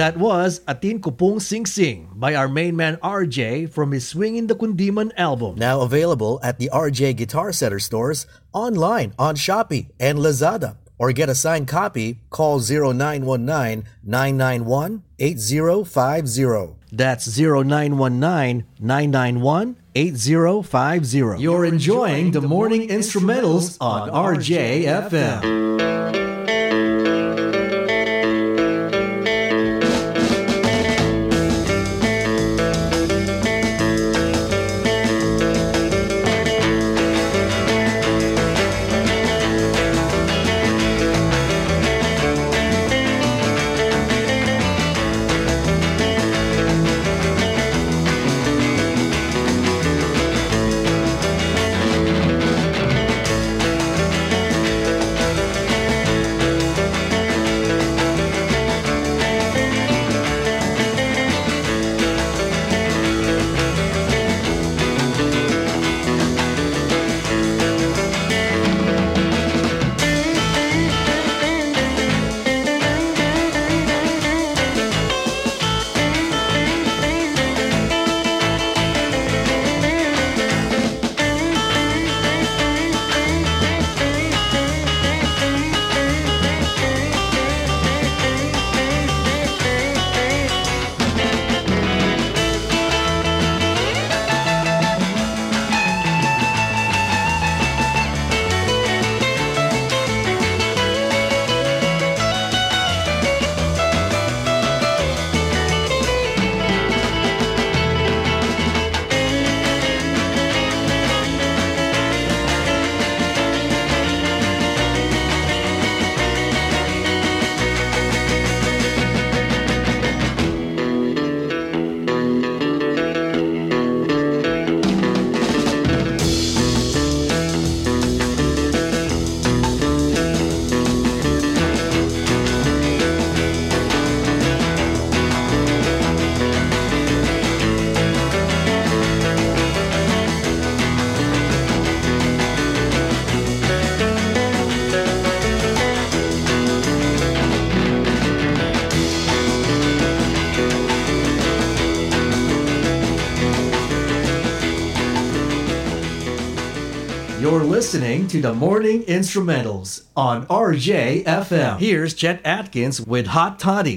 That was Atin Ku Pung Singsing by our main man RJ from his Swingin' the Kundiman album. Now available at the RJ Guitar Center stores, online on Shopee and Lazada. Or get a signed copy, call 0919-991-8050. That's 0919-991-8050. You're enjoying the morning instrumentals on RJFM. Listening to the Morning Instrumentals on RJFM. Here's Chet Atkins with Hot Toddy.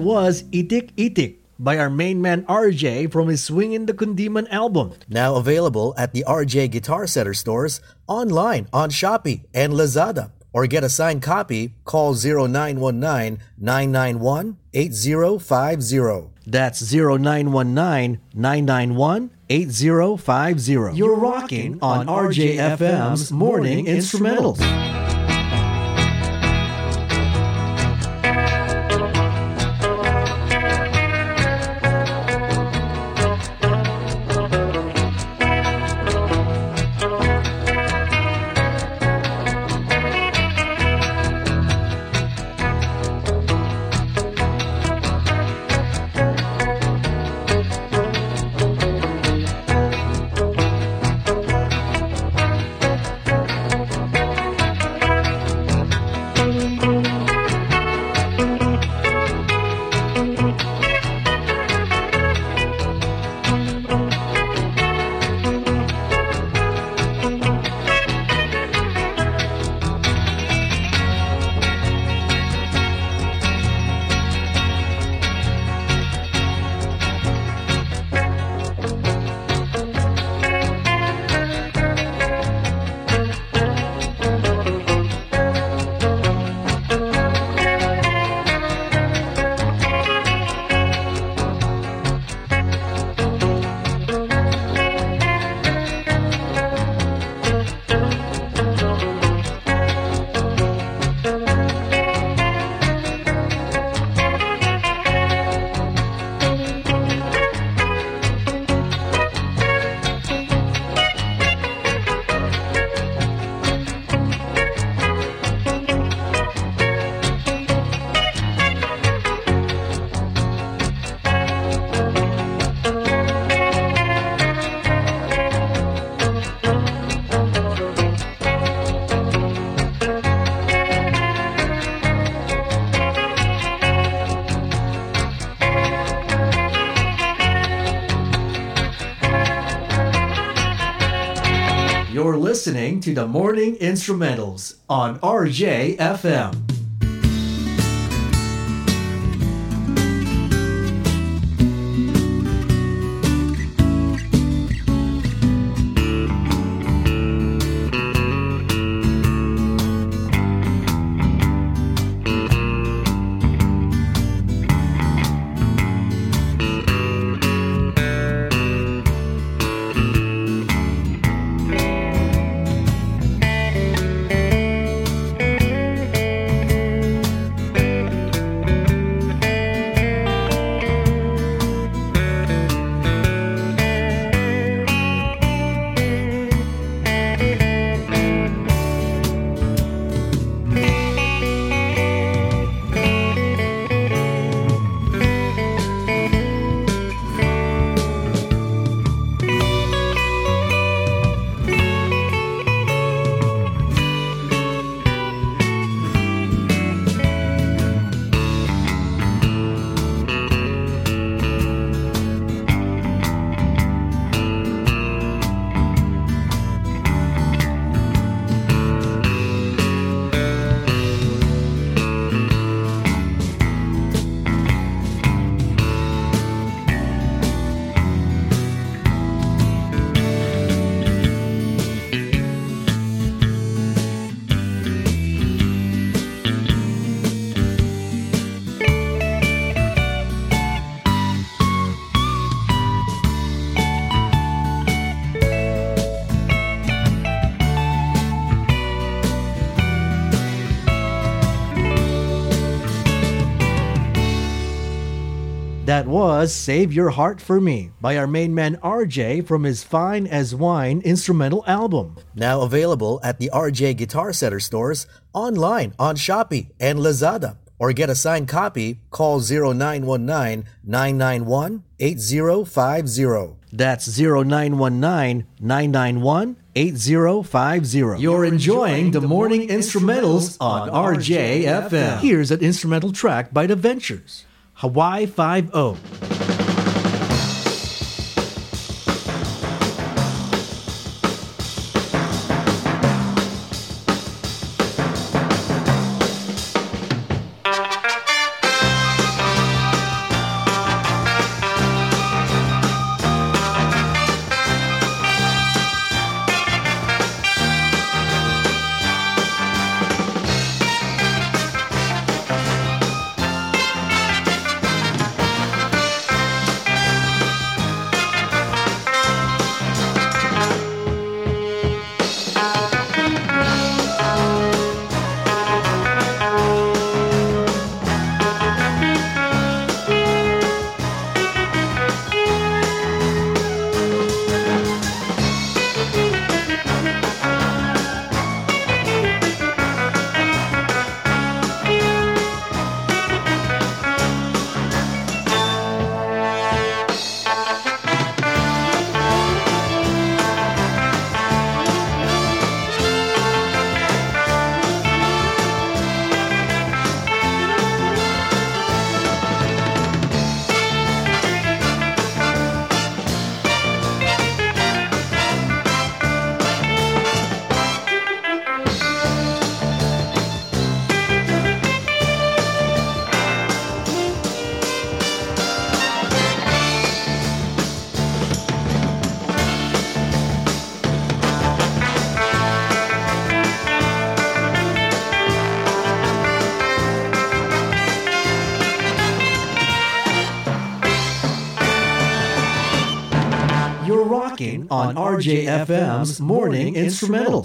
Was Itik Itik by our main man RJ from his Swingin' the Kundiman album. Now available at the RJ Guitar Center stores, online on Shopee and Lazada. Or get a signed copy, call 0919-991-8050. That's 0919-991-8050. You're rocking on RJFM's Morning Instrumentals. To the Morning Instrumentals on RJFM. Was Save Your Heart for Me by our main man RJ from his Fine as Wine instrumental album. Now available at the RJ Guitar Center stores, online on Shopee and Lazada. Or get a signed copy, call 0919 991 8050. That's 0919 991 8050. You're enjoying the morning instrumentals on RJFM. Here's an instrumental track by The Ventures Hawaii 5 0. RJFM's Morning Instrumental.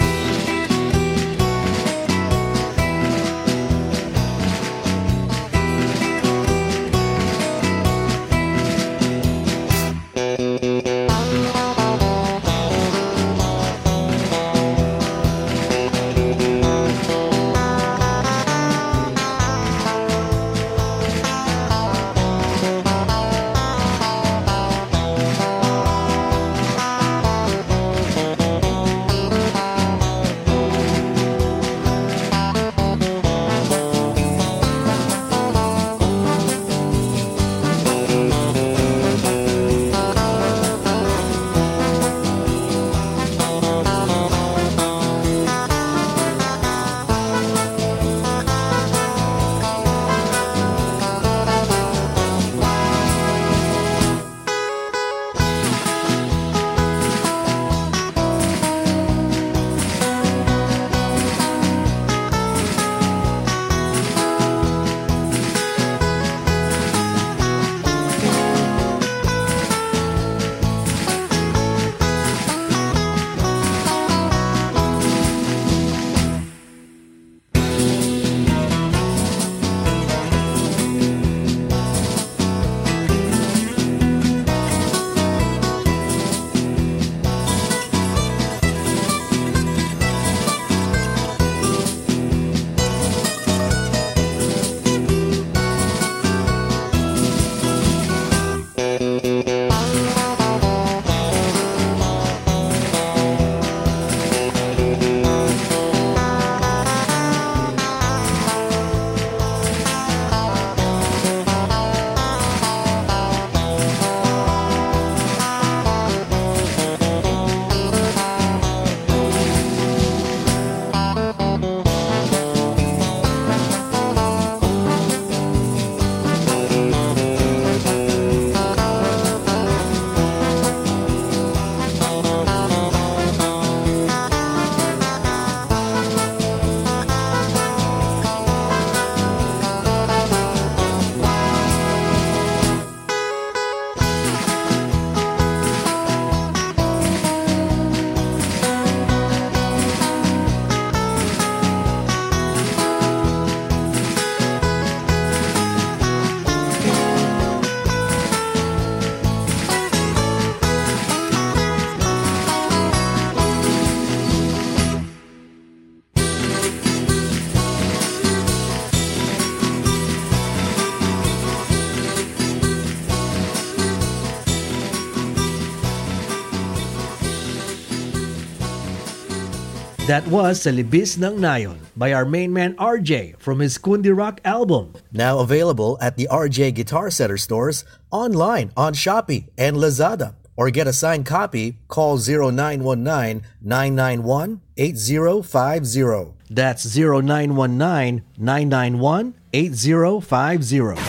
That was Sa Libis ng Nayon by our main man RJ from his Kundi Rock album. Now available at the RJ Guitar Center stores, online on Shopee and Lazada. Or get a signed copy, call 0919-991-8050. That's 0919-991-8050.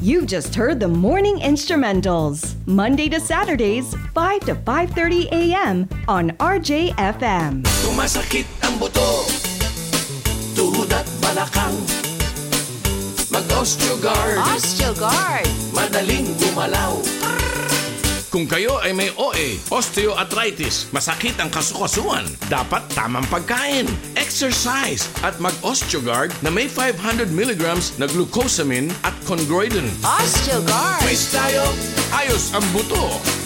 You've just heard the morning instrumentals, Monday to Saturdays, 5 to 5:30 a.m. on RJFM. Sumasakit ang buto Tuhod at balakang Mag-Osteogard Osteogard! Madaling gumalaw Kung kayo ay may OA, osteoarthritis, masakit ang kasukasuan, dapat tamang pagkain, exercise, at mag-Osteogard na may 500 milligrams na glucosamine at chondroitin. Osteogard! Face tayo, ayos ang buto.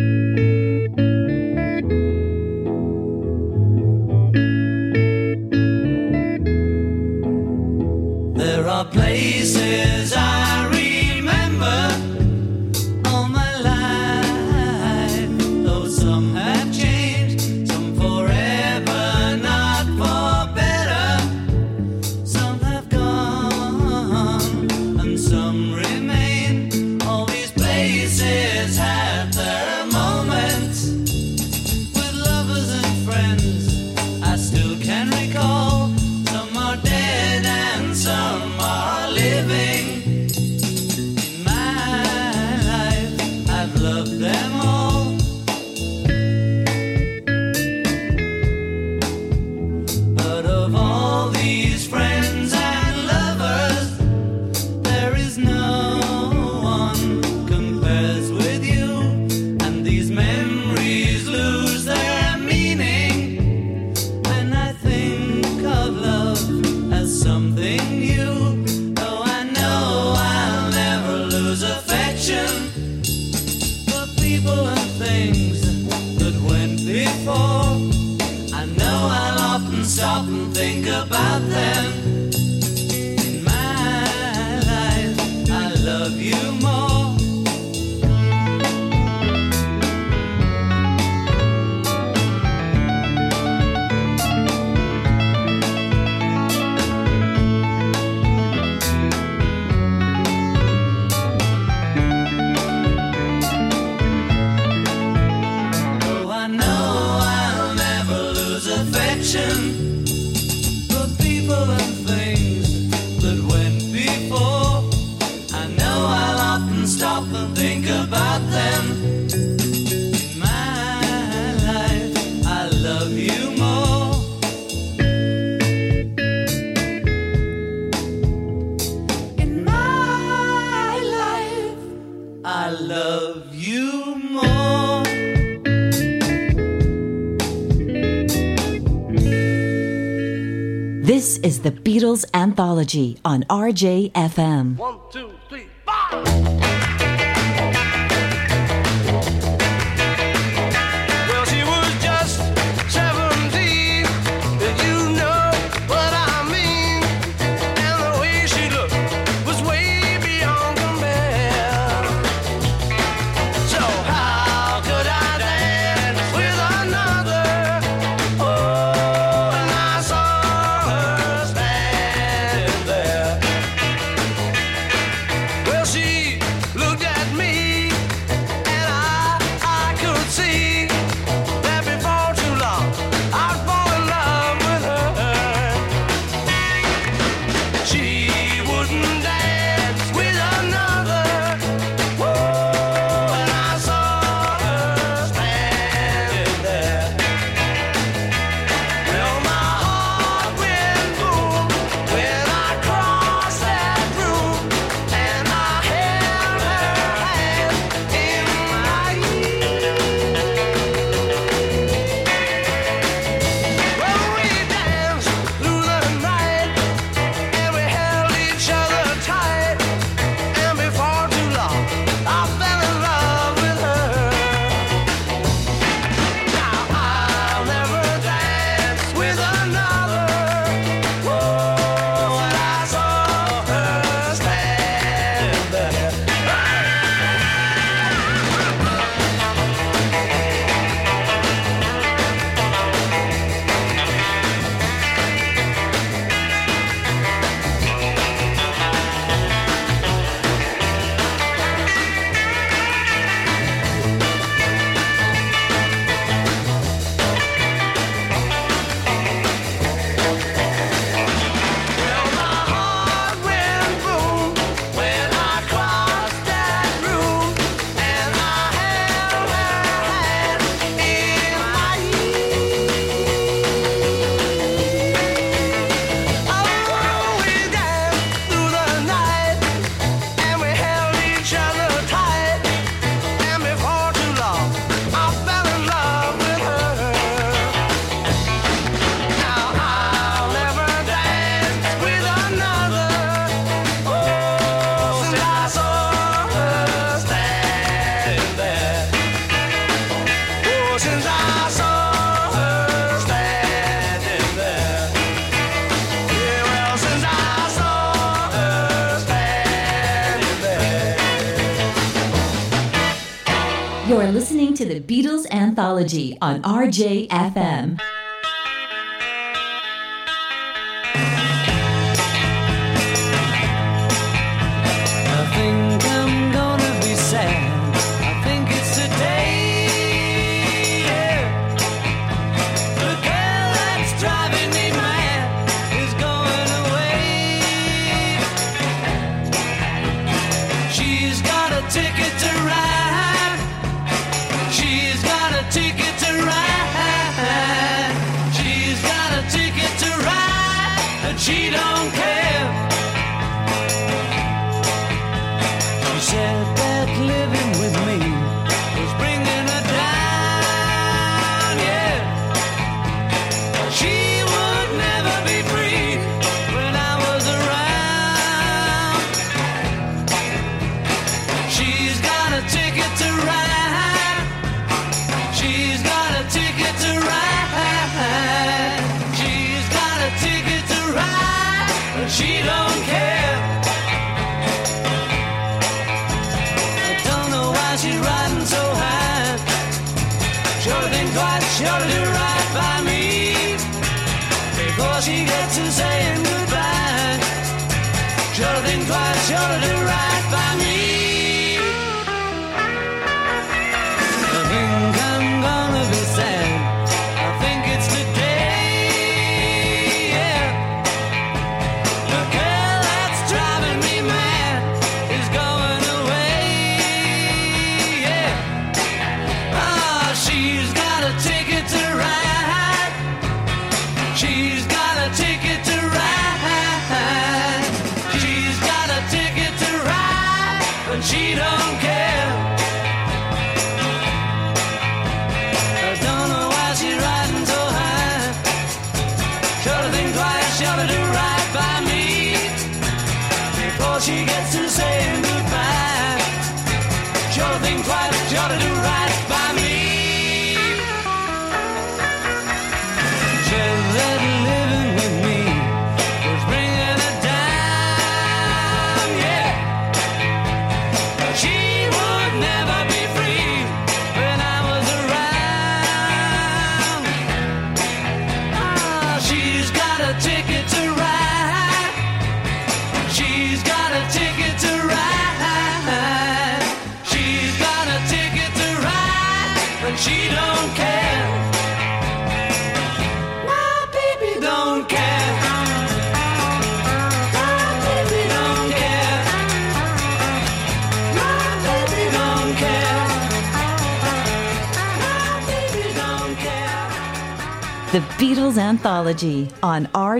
Anthology on RJFM. One, two, three, five! Technology on RJFM.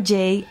On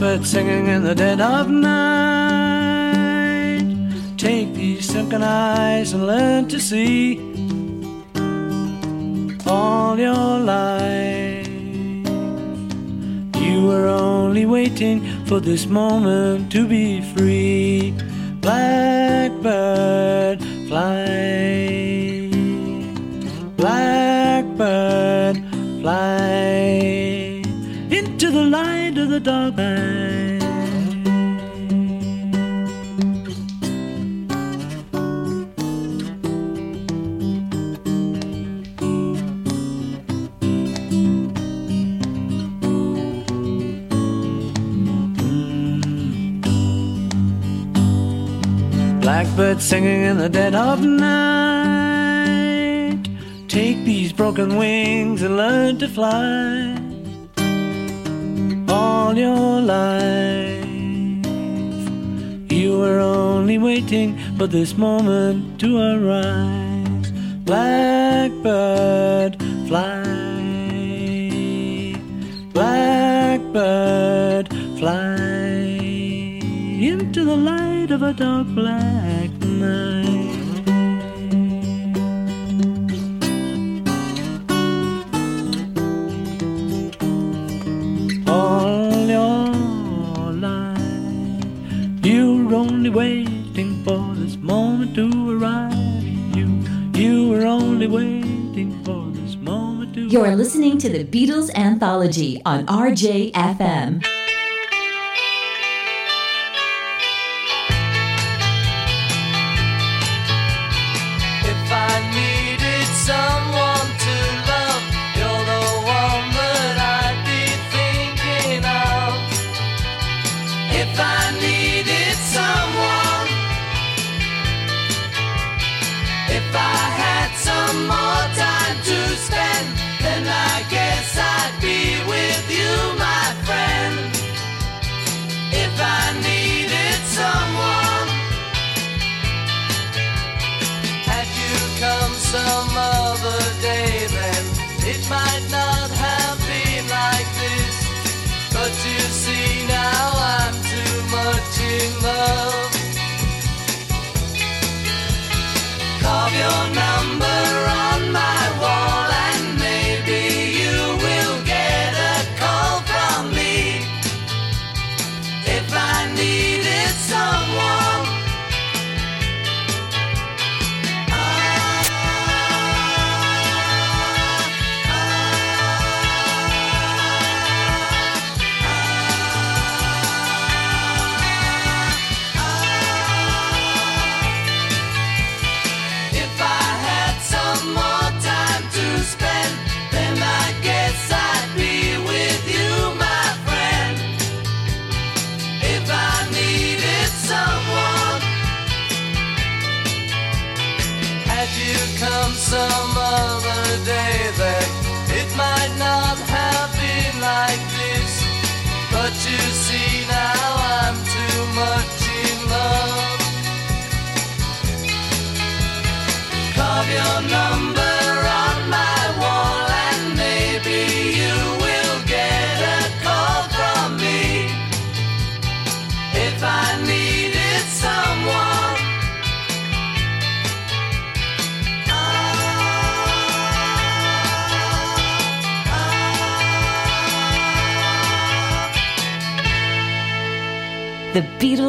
Blackbird singing in the dead of night. Take these sunken eyes and learn to see all your life. You were only waiting for this moment to be free. Singing in the dead of night. Take these broken wings and learn to fly. All your life, you were only waiting for this moment to arise. Blackbird, fly. Blackbird, fly into the light of a dark black to the Beatles Anthology on RJFM.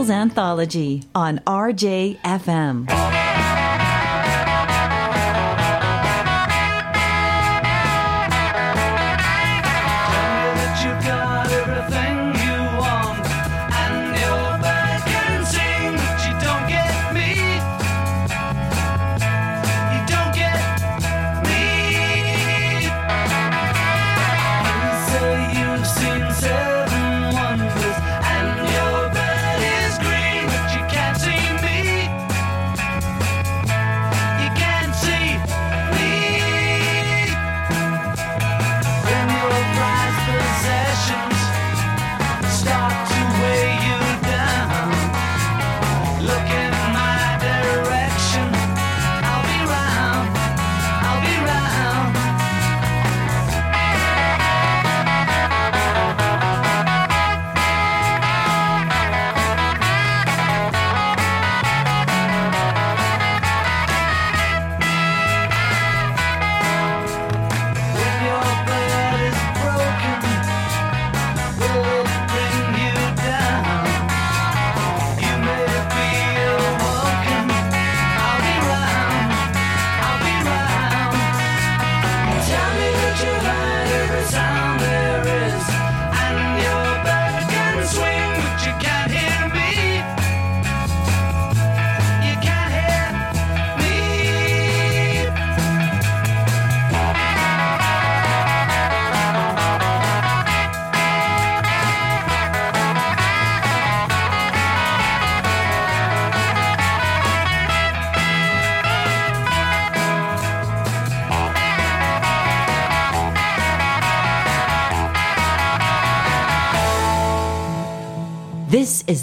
Anthology on RJFM.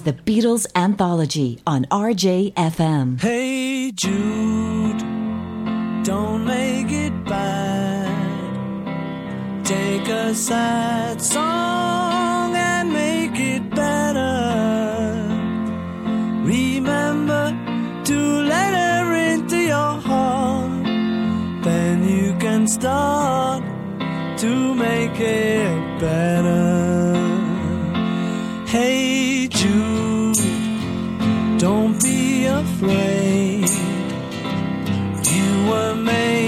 The Beatles Anthology on RJFM. Hey Jude, don't make it bad. Take a sad song and make it better. Remember to let her into your heart. Then you can start to make it better. Hey afraid you were made.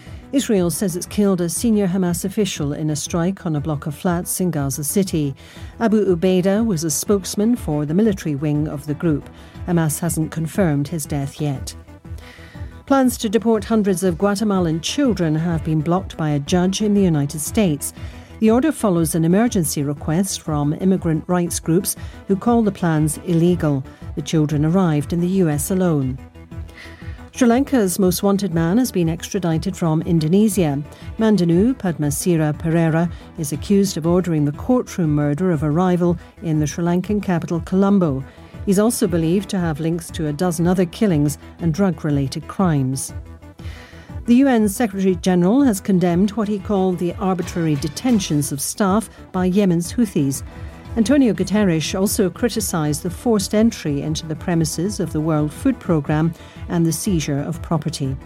Israel says it's killed a senior Hamas official in a strike on a block of flats in Gaza City. Abu Ubaidah was a spokesman for the military wing of the group. Hamas hasn't confirmed his death yet. Plans to deport hundreds of Guatemalan children have been blocked by a judge in the United States. The order follows an emergency request from immigrant rights groups who call the plans illegal. The children arrived in the US alone. Sri Lanka's most wanted man has been extradited from Indonesia. Mandinu Padmasiri Perera is accused of ordering the courtroom murder of a rival in the Sri Lankan capital Colombo. He's also believed to have links to a dozen other killings and drug related crimes. The UN Secretary General has condemned what he called the arbitrary detentions of staff by Yemen's Houthis. Antonio Guterres also criticised the forced entry into the premises of the World Food Programme and the seizure of property.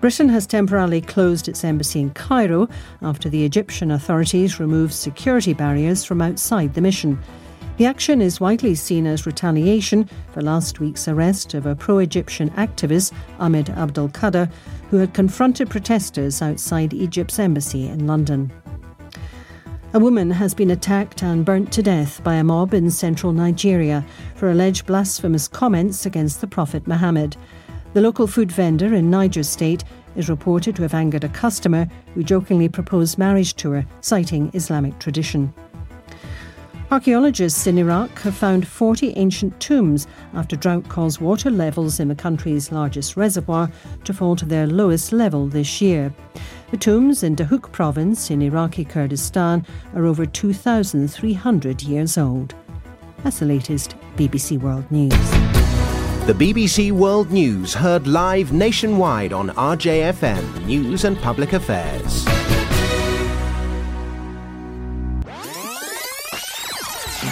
Britain has temporarily closed its embassy in Cairo after the Egyptian authorities removed security barriers from outside the mission. The action is widely seen as retaliation for last week's arrest of a pro Egyptian activist, Ahmed Abdul Qadir, who had confronted protesters outside Egypt's embassy in London. A woman has been attacked and burnt to death by a mob in central Nigeria for alleged blasphemous comments against the Prophet Muhammad. The local food vendor in Niger State is reported to have angered a customer who jokingly proposed marriage to her, citing Islamic tradition. Archaeologists in Iraq have found 40 ancient tombs after drought caused water levels in the country's largest reservoir to fall to their lowest level this year. The tombs in Dahuk province in Iraqi Kurdistan are over 2,300 years old. That's the latest BBC World News. The BBC World News heard live nationwide on RJFM News and Public Affairs.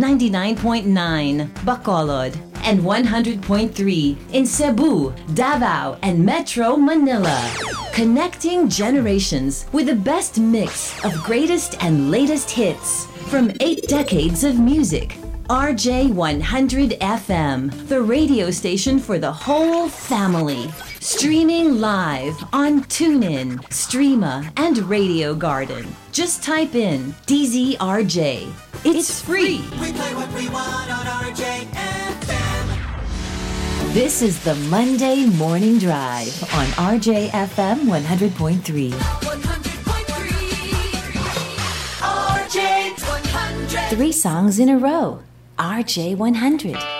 99.9 Bacolod, and 100.3 in Cebu, Davao, and Metro Manila. Connecting generations with the best mix of greatest and latest hits from eight decades of music. RJ100 FM, the radio station for the whole family. Streaming live on TuneIn, Streema, and Radio Garden. Just type in DZRJ. It's free. We play what we want on RJFM. This is the Monday Morning Drive on RJFM 100.3. 100.3 RJ100. Three songs in a row. RJ 100.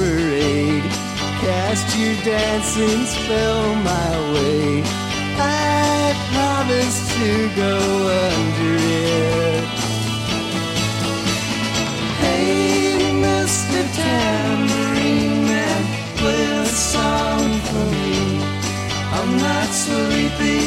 parade. Cast your dancing spell my way. I promise to go under it. Hey, Mr. Tambourine Man, play a song for me. I'm not sleepy.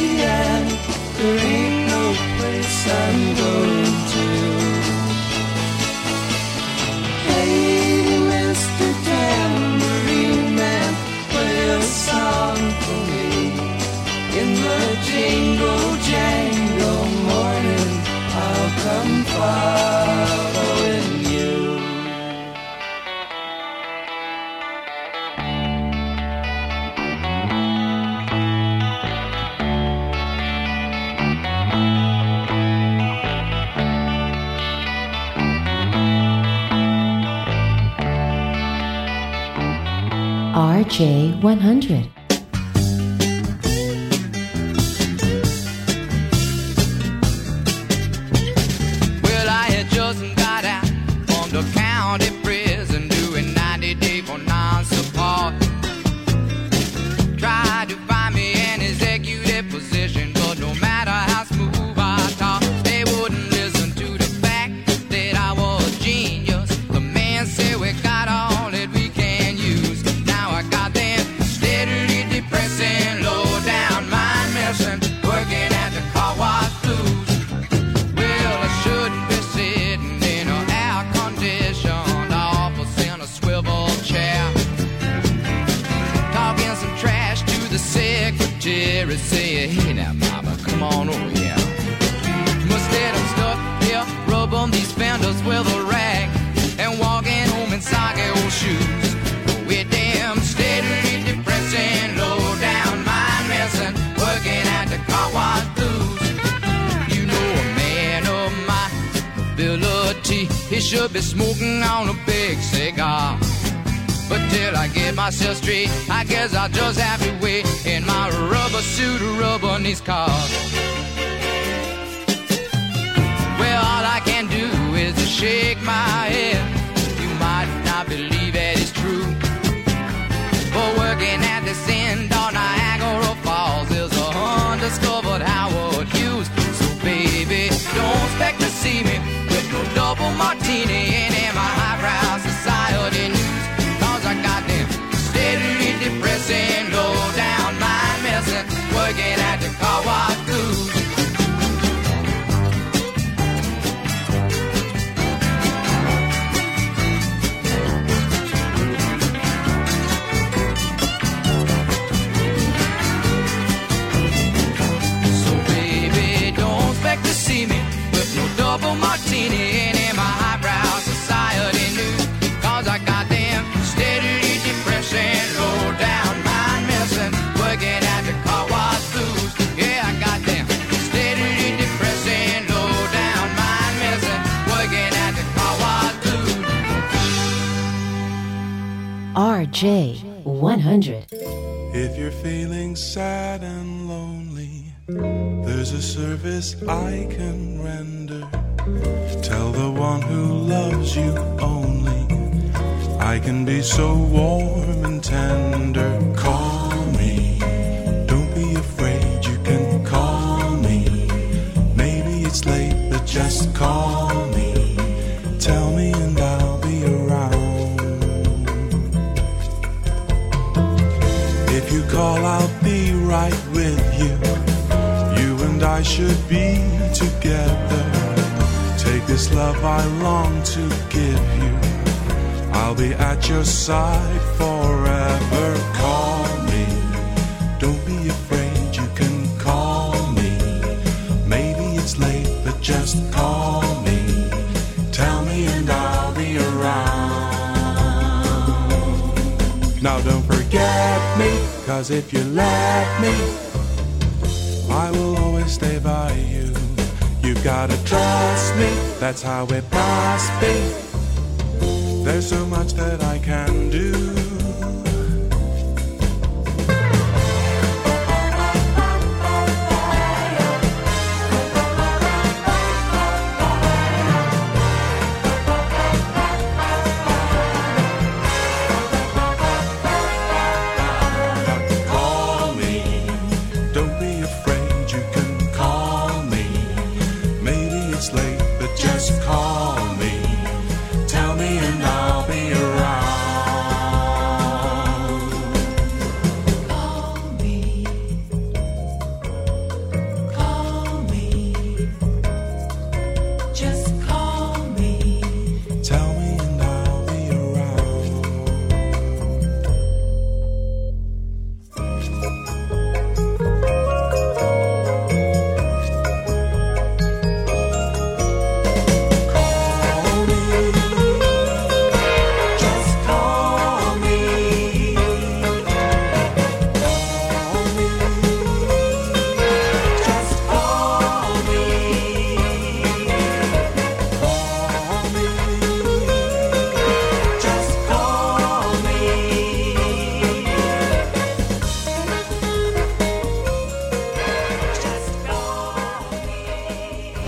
J100.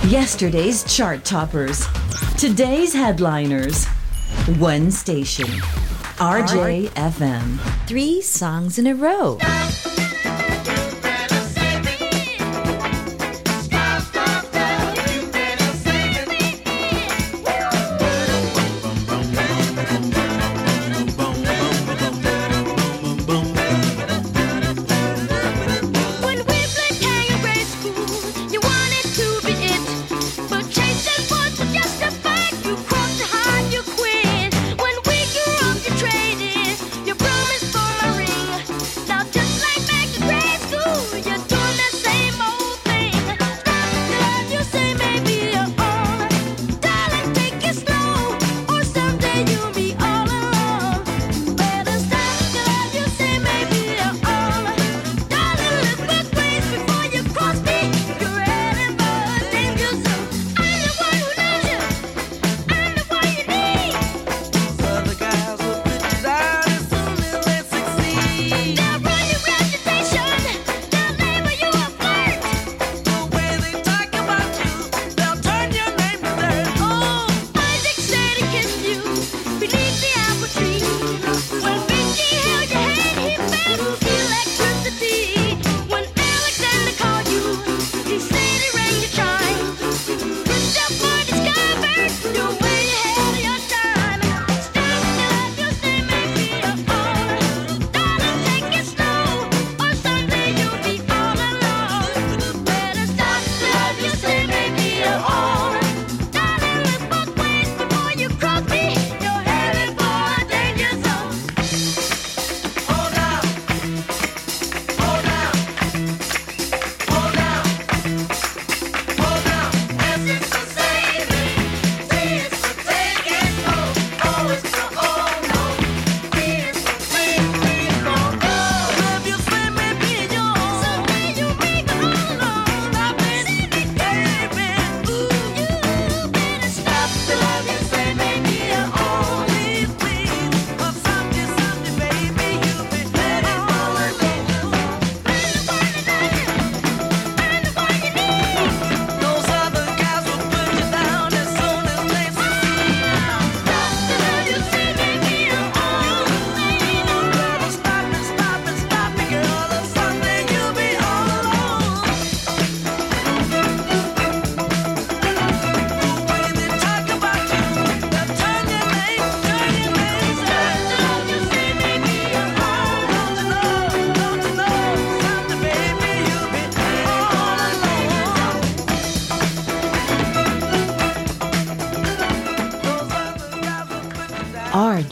Yesterday's chart toppers. Today's headliners. One station. RJFM. Three songs in a row.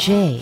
J.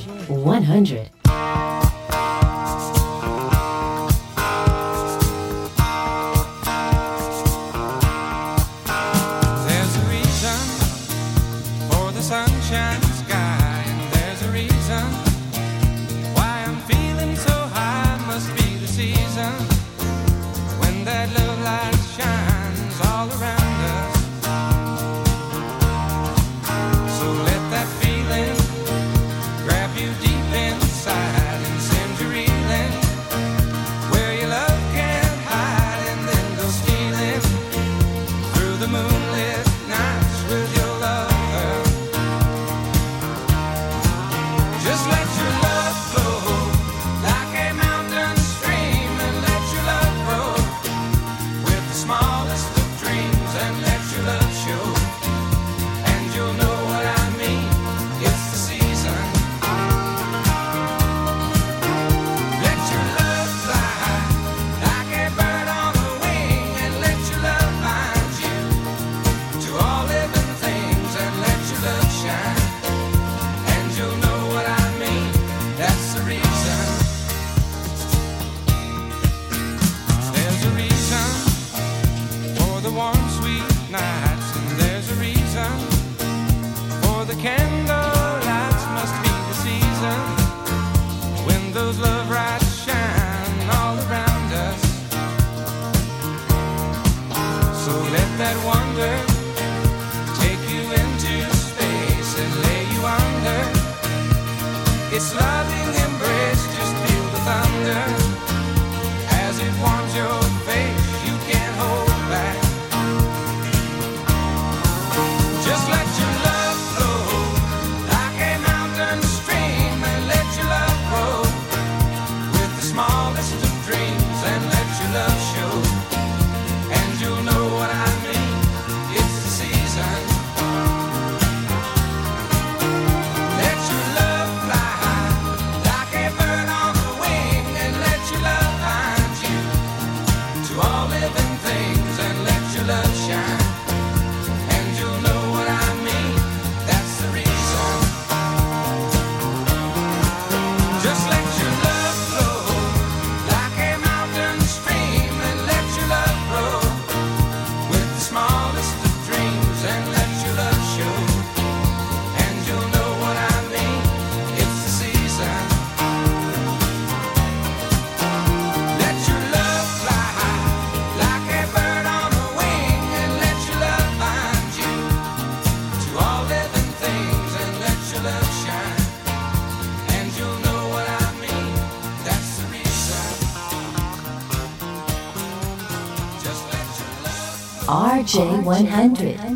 100.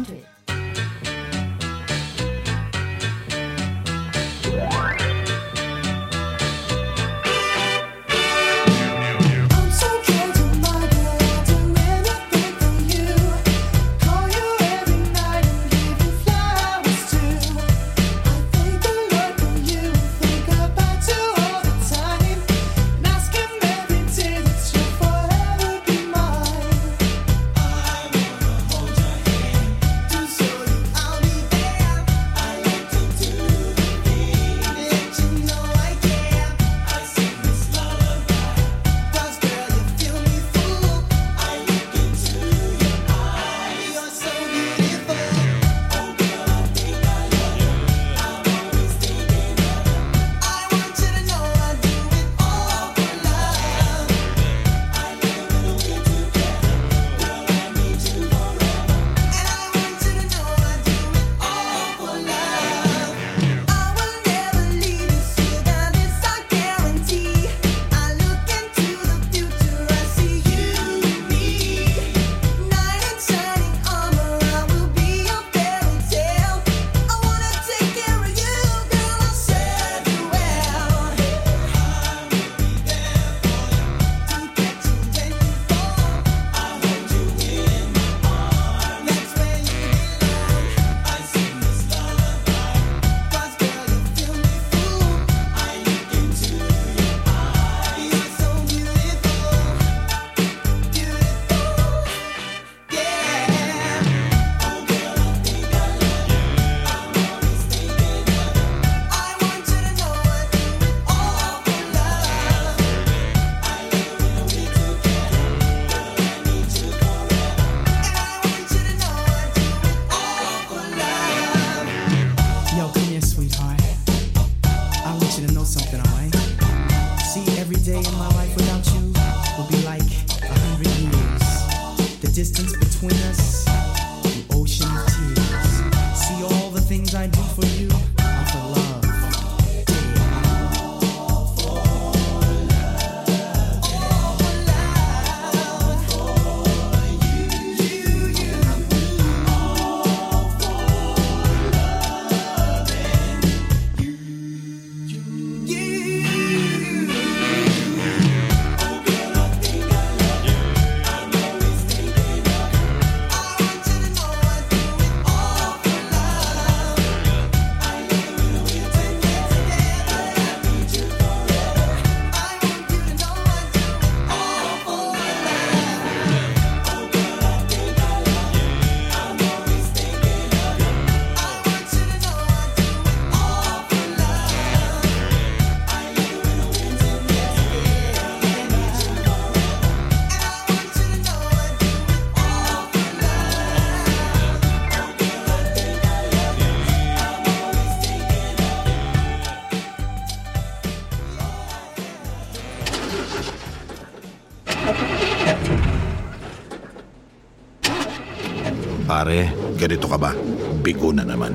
ganito ka ba? Bigo na naman.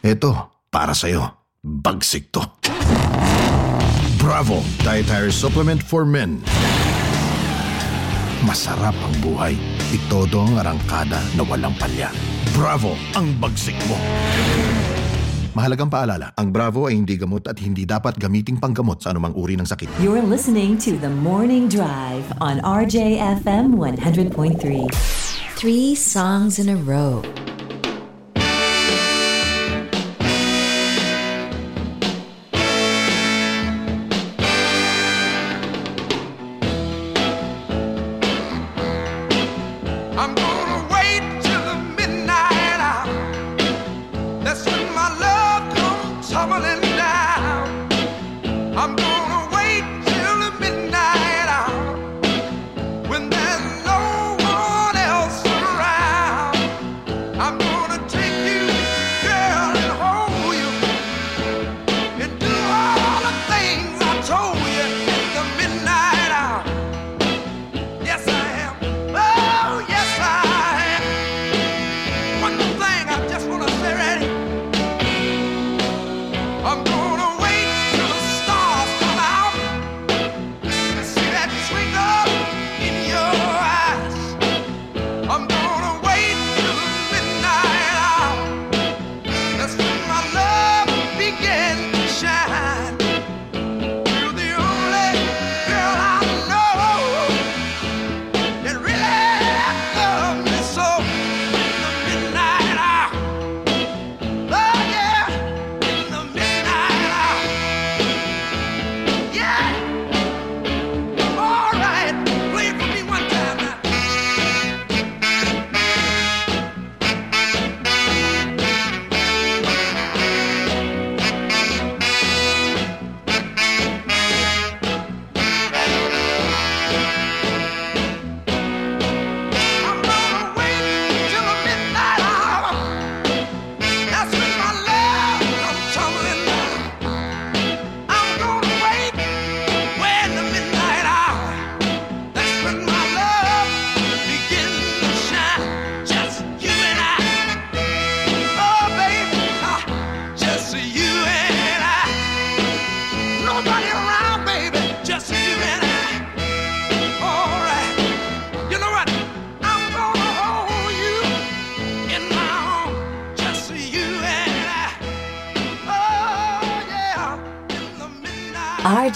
Ito, para sa'yo. Bagsik to. Bravo! Dietary Supplement for Men. Masarap ang buhay. Itodo ang arangkada na walang palya. Bravo! Ang bagsik mo! Mahalagang paalala, ang Bravo ay hindi gamot at hindi dapat gamiting panggamot sa anumang uri ng sakit. You're listening to The Morning Drive on RJFM 100.3. Three songs in a row.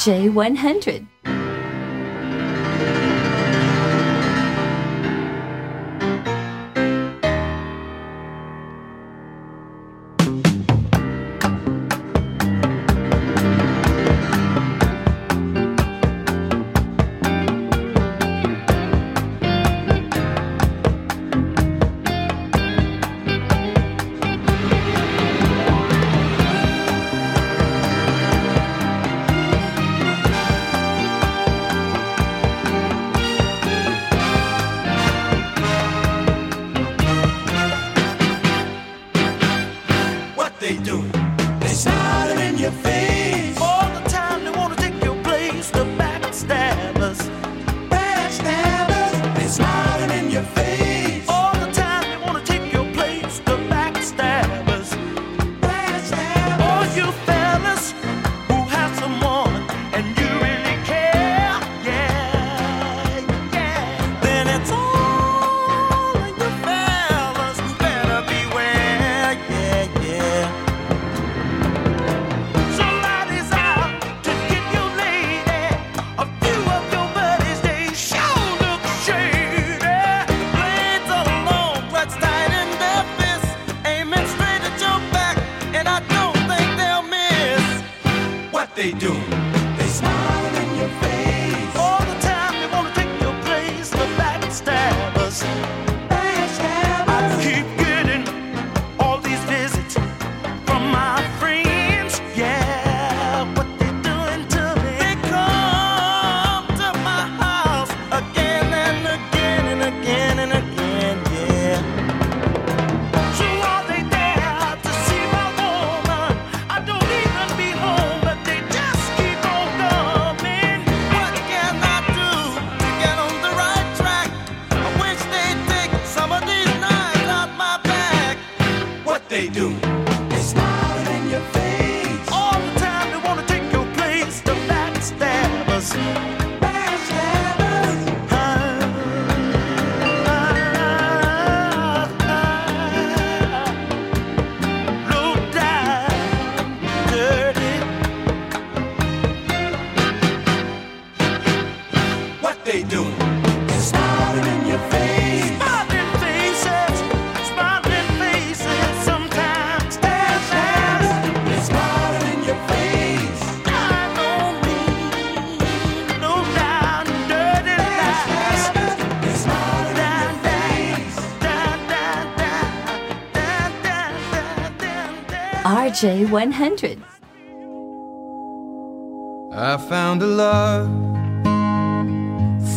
J100. RJ100. I found a love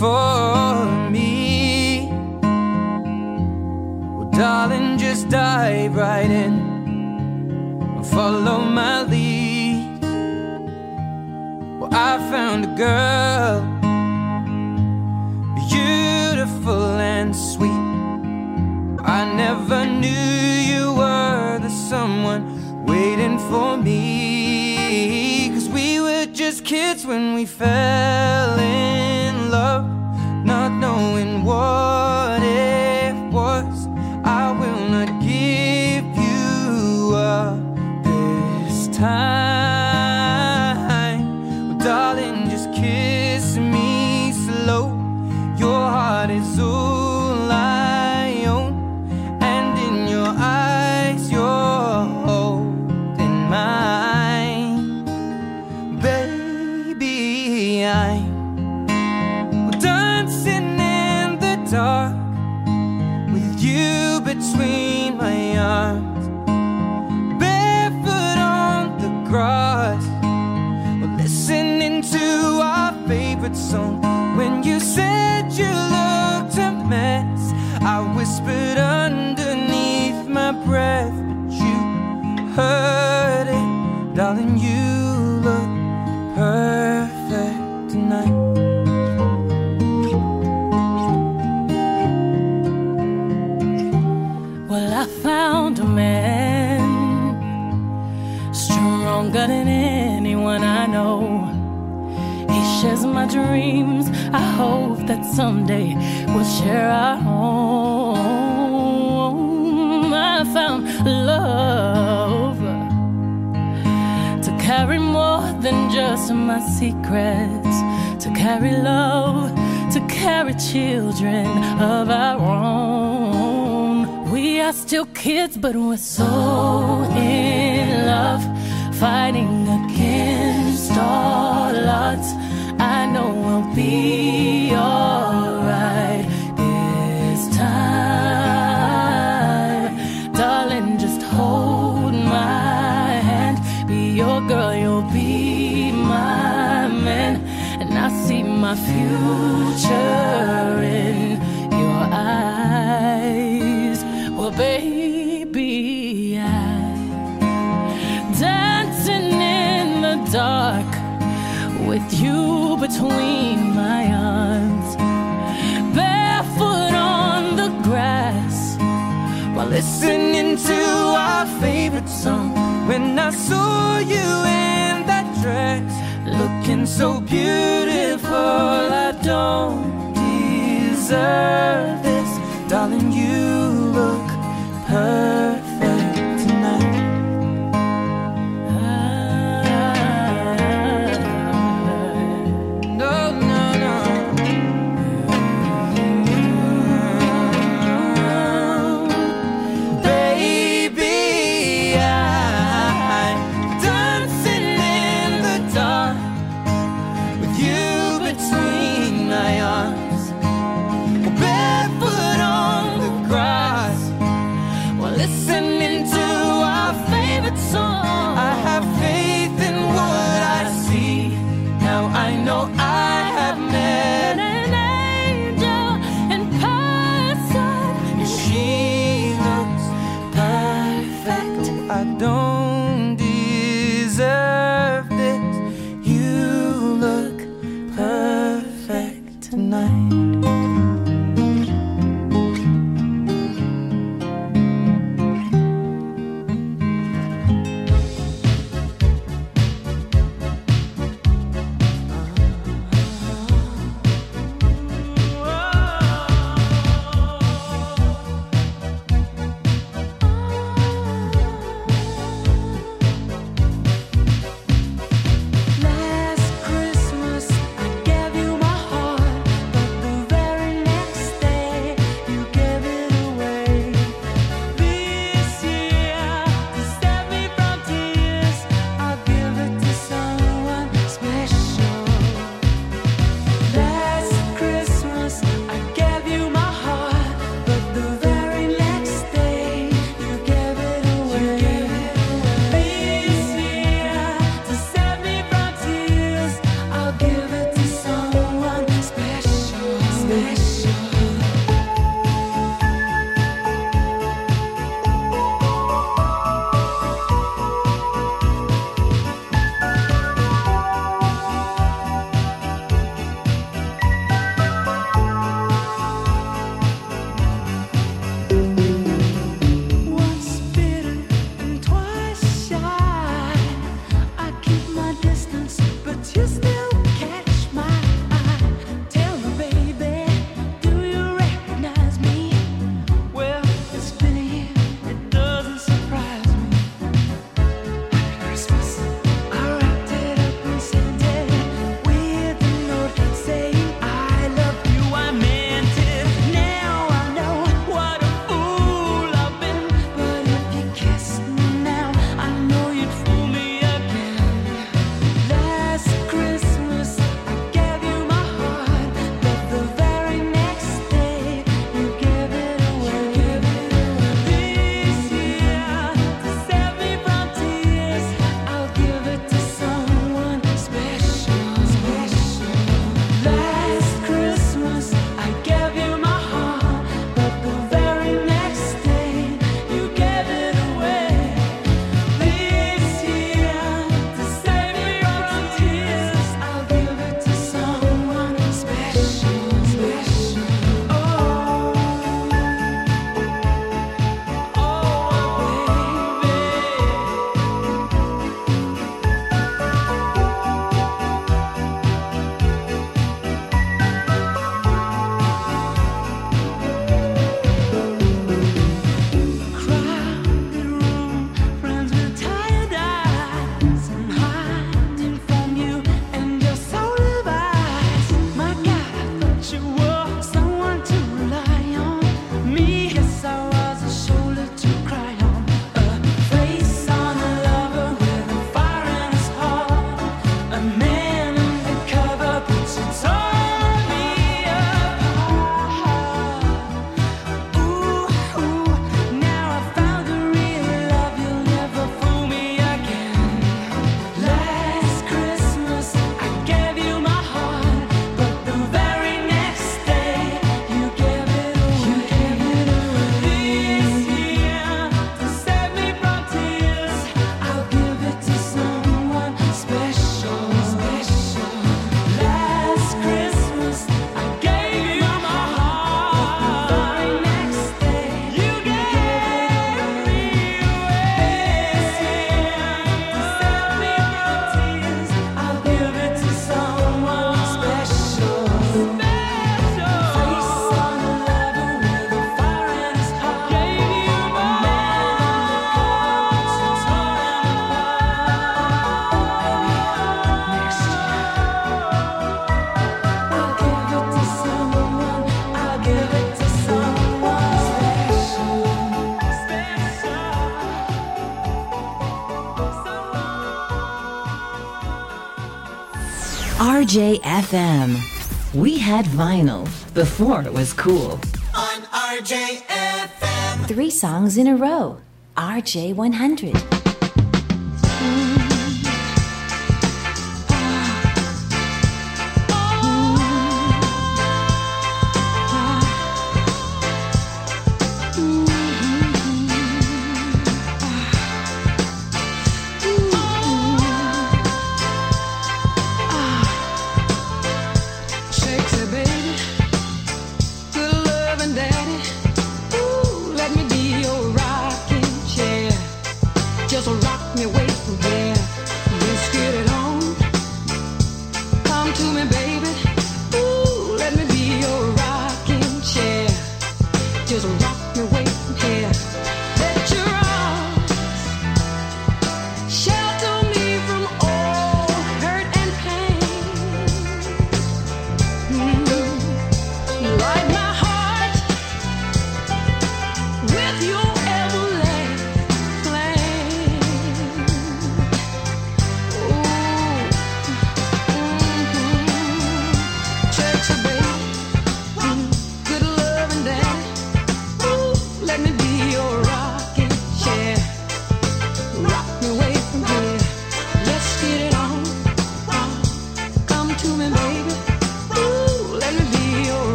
for me. Well, darling, just dive right in. Follow my lead. Well, I found a girl. fell in love, not knowing what it was. I will not give you up this time. Well, darling, just kiss me slow. Your heart is over. RJFM. We had vinyl before it was cool. On RJFM. Three songs in a row. RJ100.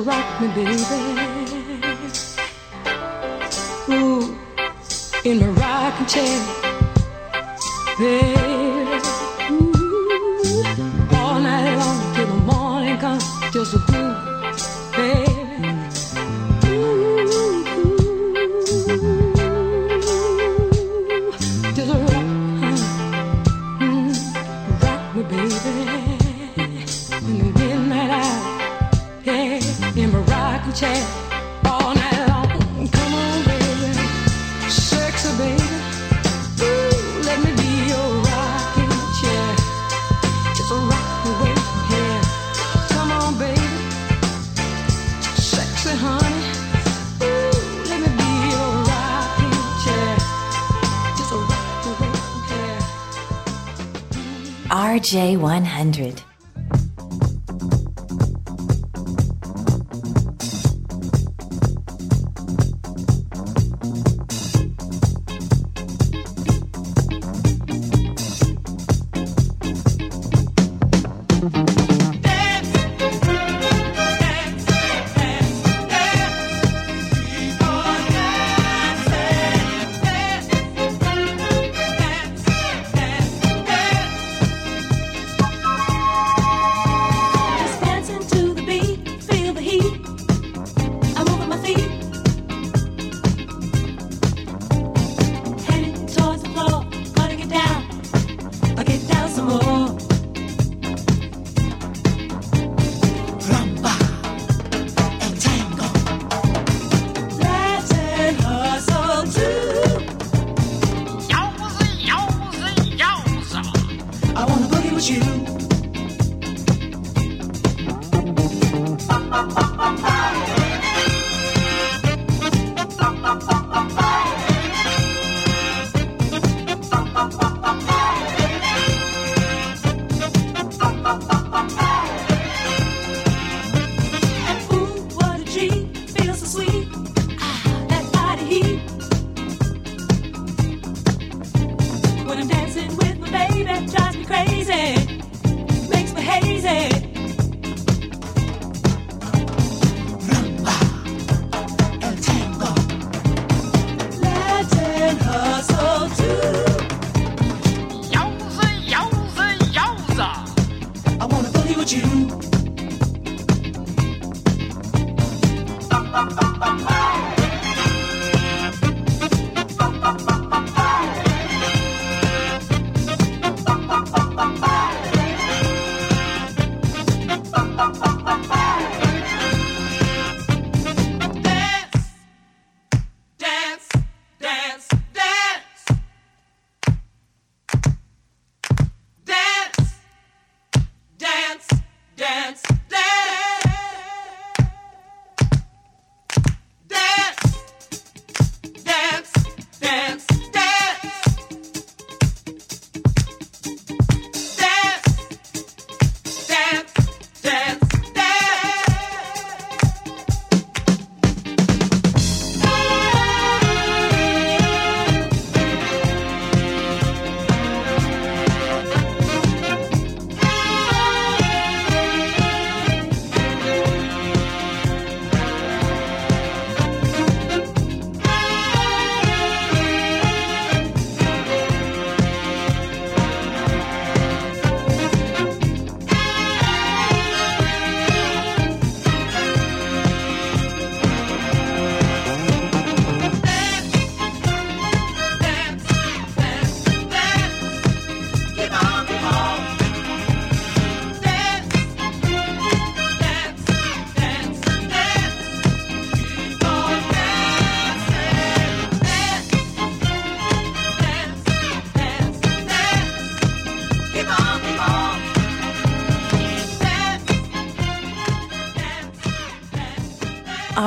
rock me, baby. RJ100.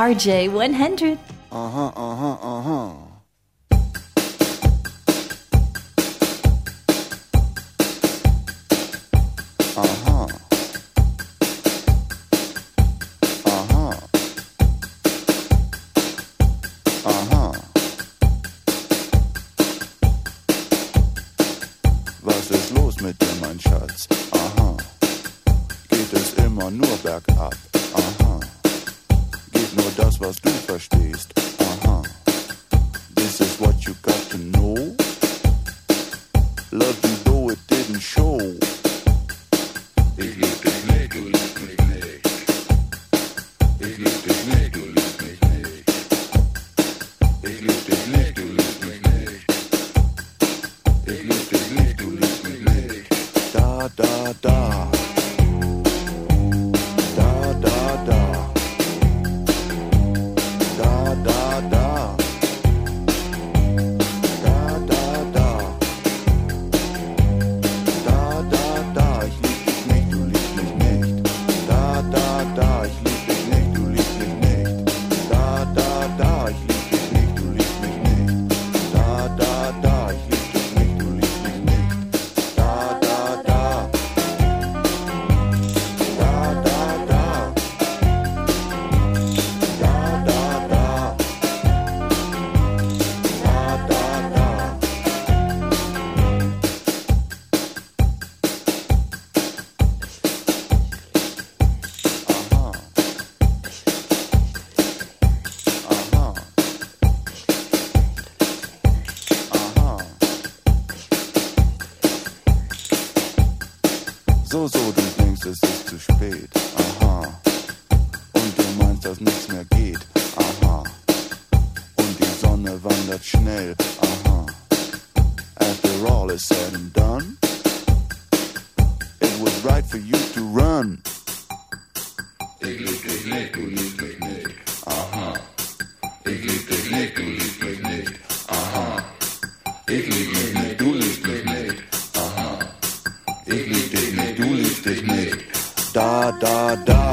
RJ100. So, so, du denkst, es ist zu spät. Aha. Und du meinst, dass nichts mehr geht. Aha. Und die Sonne wandert schnell. Aha. After all is said and done, it was right for you to run. Ich lieb dich nicht, du liebst mich nicht. Aha. Ich lieb dich nicht, du liebst Da, da,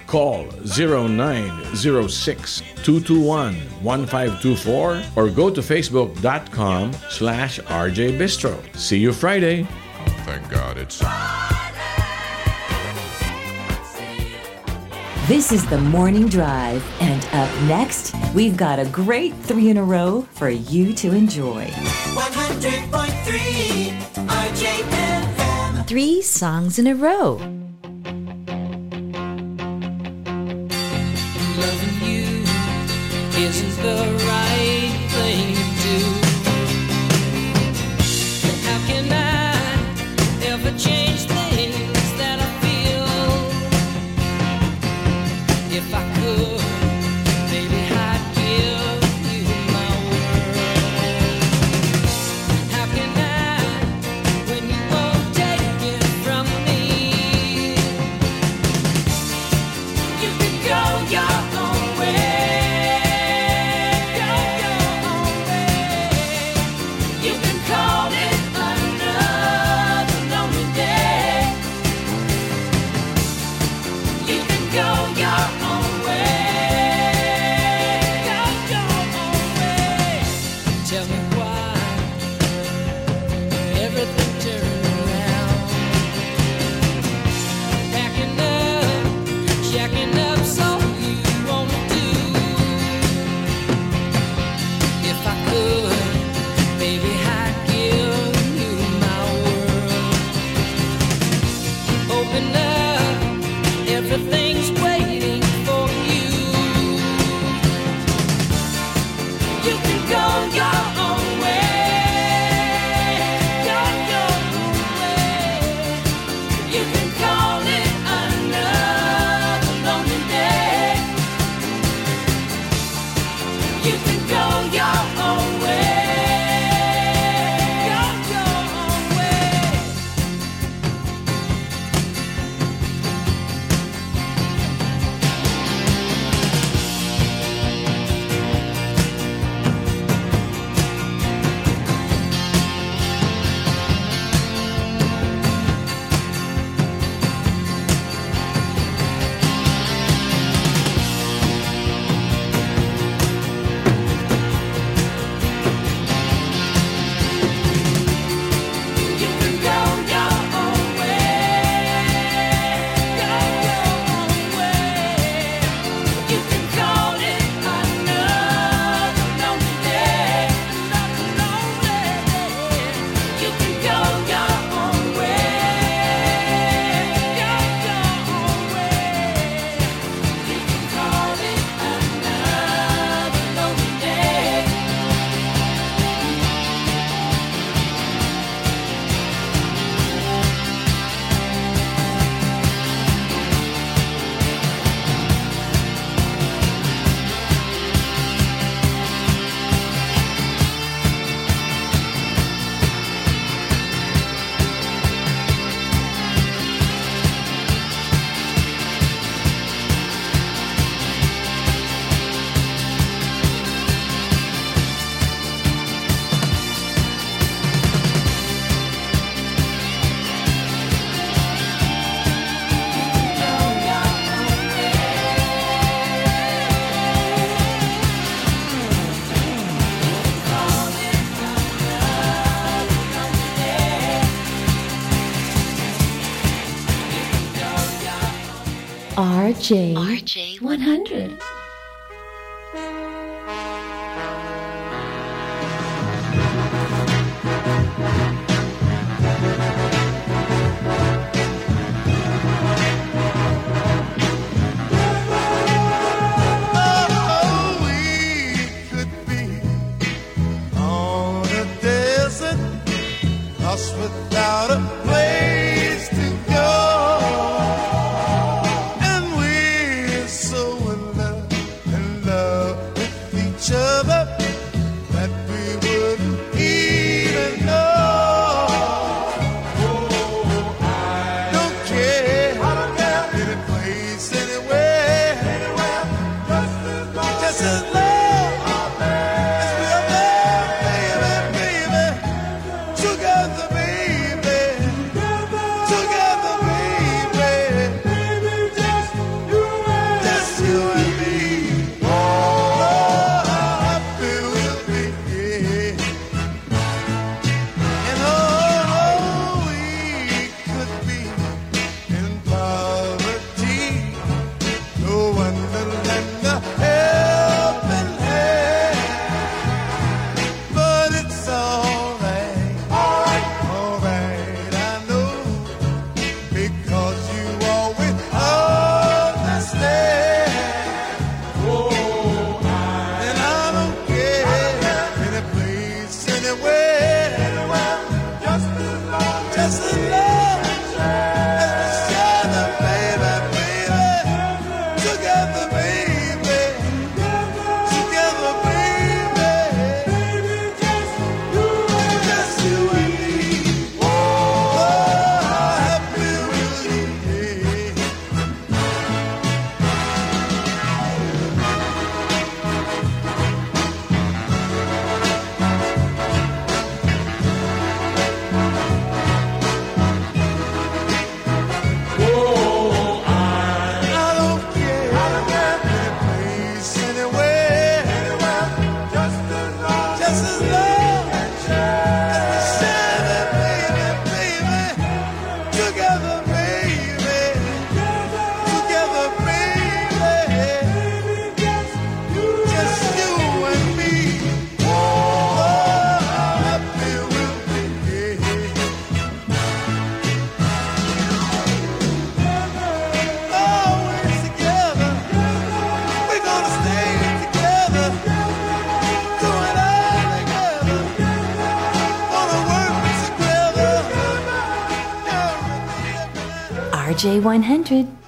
Call 0906 221 1524 or go to facebook.com slash RJ Bistro. See you Friday. Thank God it's. This is the morning drive, and up next, we've got a great three in a row for you to enjoy. 100.3 RJFM. Three songs in a row. The RJ100. RJ100. J100.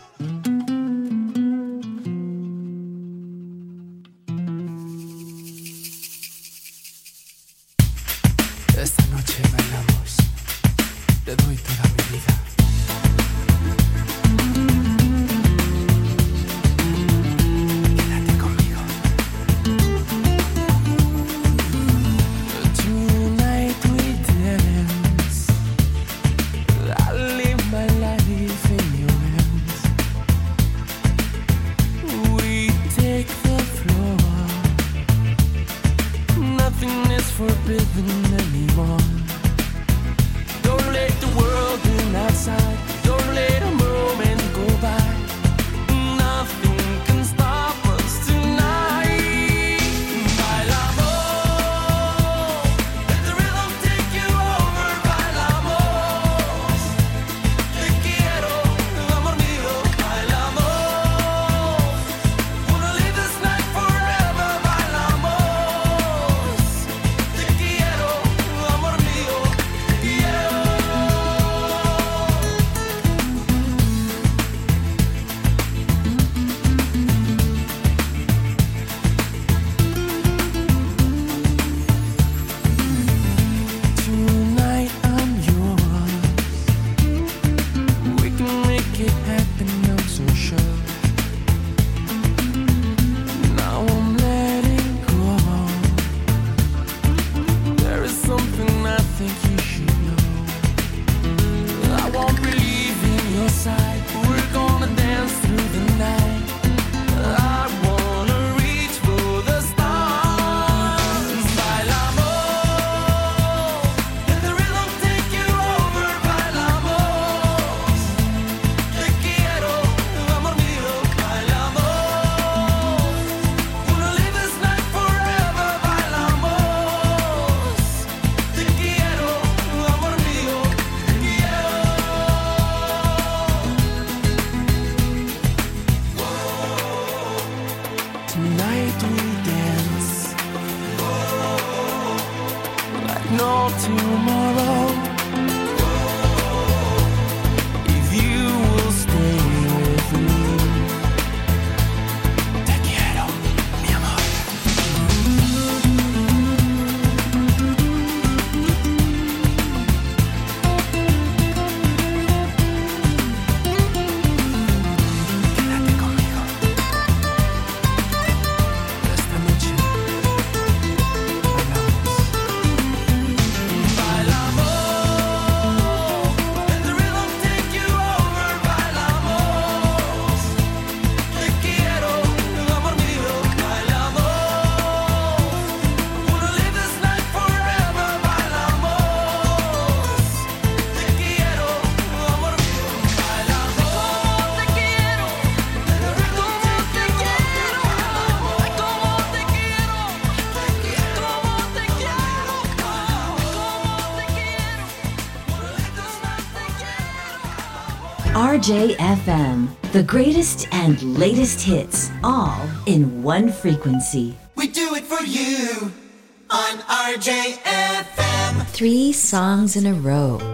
RJFM. The greatest and latest hits, all in one frequency. We do it for you on RJFM. Three songs in a row.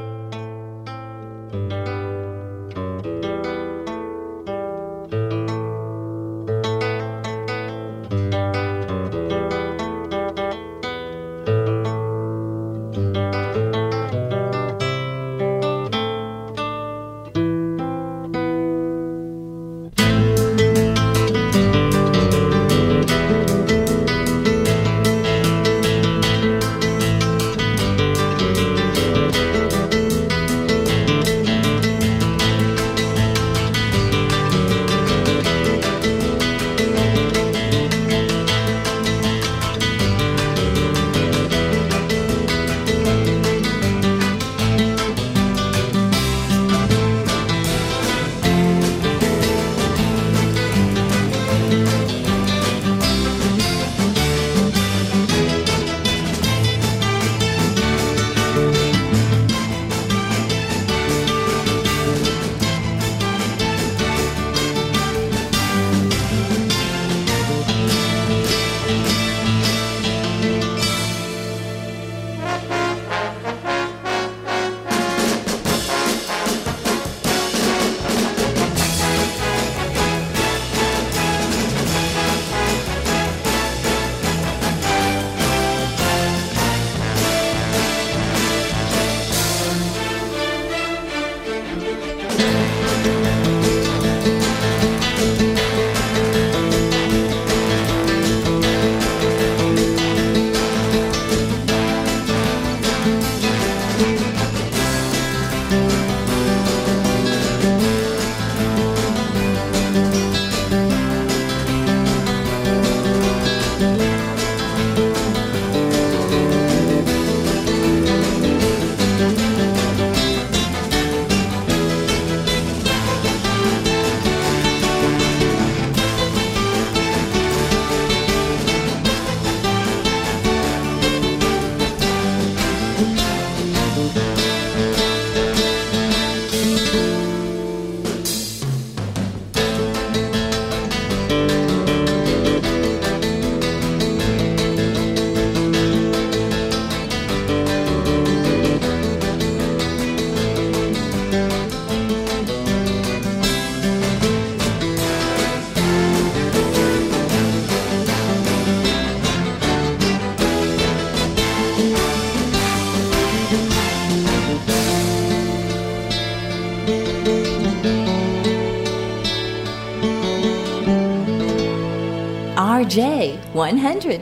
100.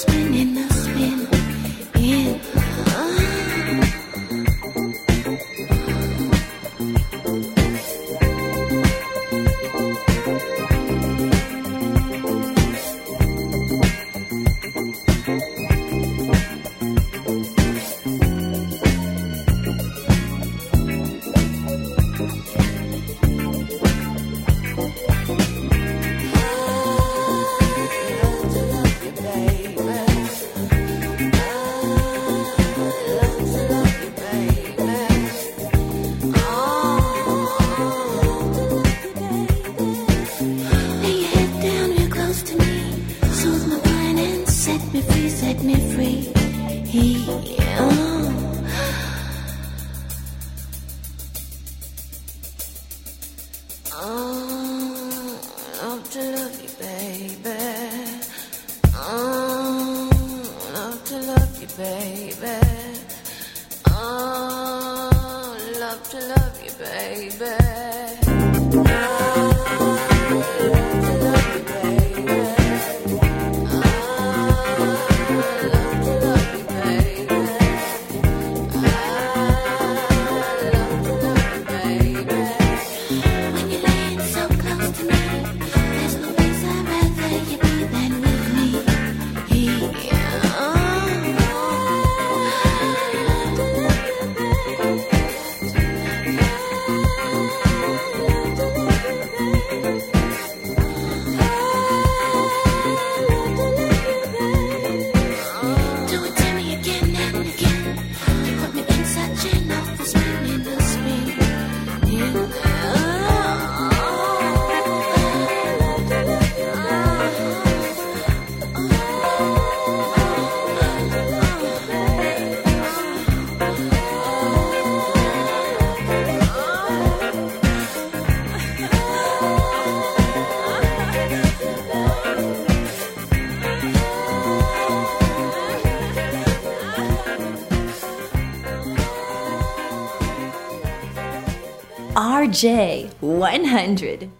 spinning J100.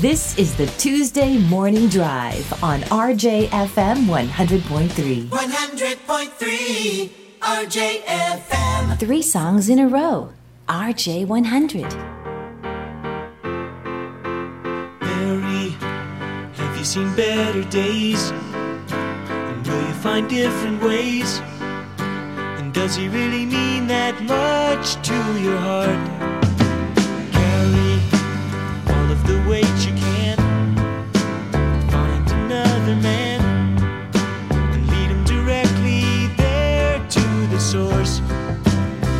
This is the Tuesday Morning Drive on RJFM 100.3. 100.3 RJFM. Three songs in a row. RJ 100. Mary, have you seen better days? And will you find different ways? And does he really mean that much to your heart? The weight you can. Find another man and lead him directly there to the source.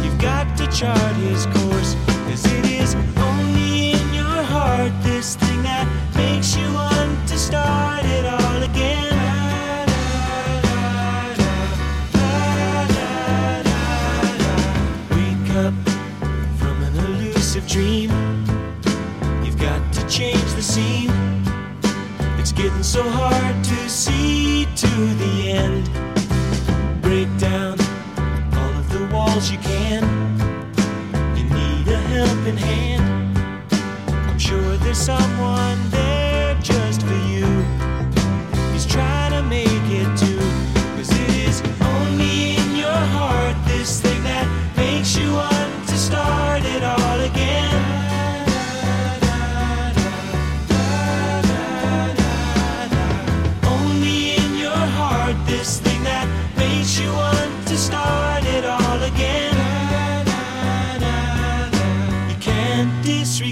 You've got to chart his course. Cause it is only in your heart this thing that makes you want to start it all again. Wake up from an elusive dream. Getting so hard to see to the end. Break down all of the walls you can. You need a helping hand. I'm sure there's someone there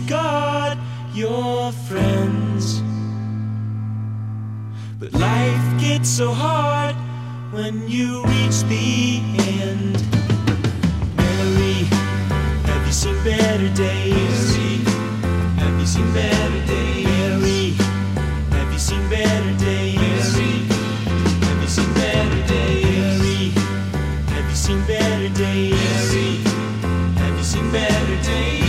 disregard your friends. But life gets so hard when you reach the end. Mary, have you seen better days? Have you seen better days? Mary, have you seen better days? Mary, Have you seen better days? Mary, have you seen better days? Have you seen better days?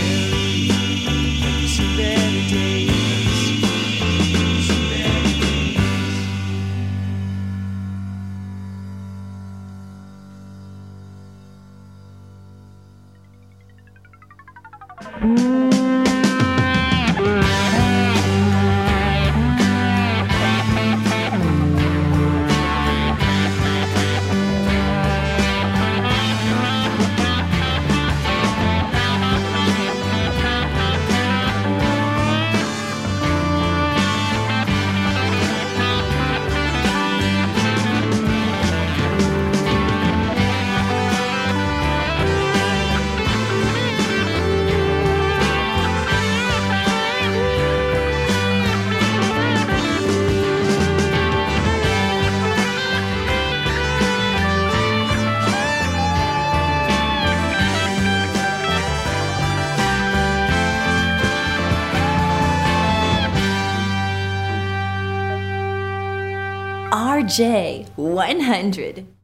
J100.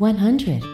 100.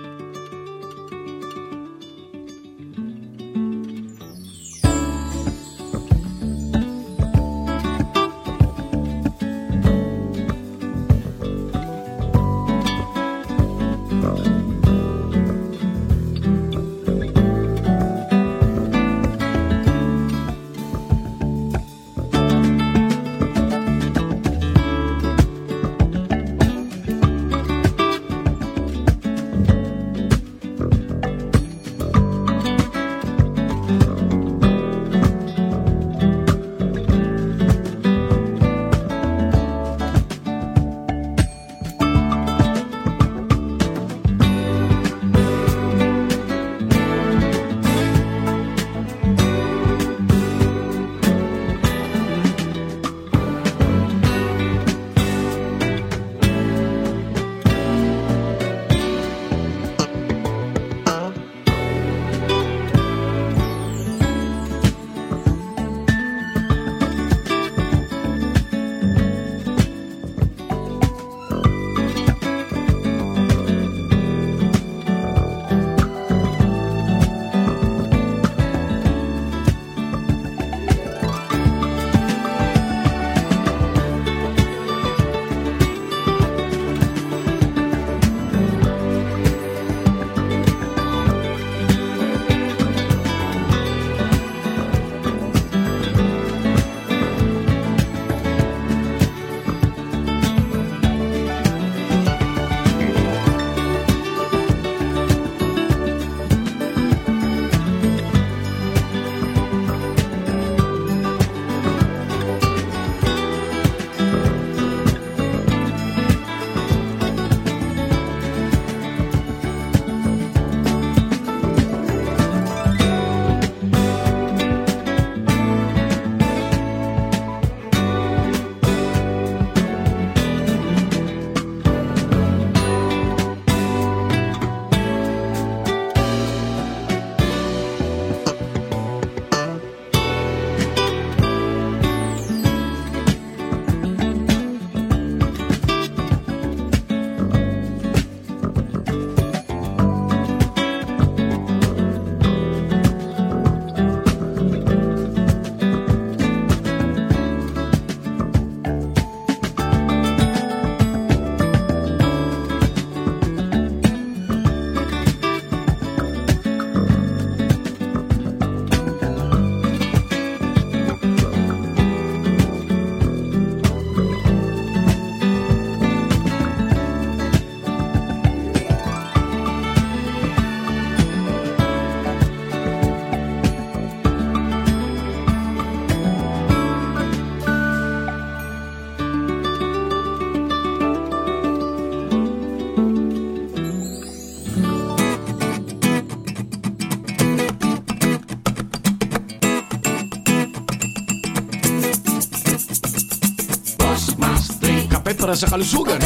Para sa kalusugan.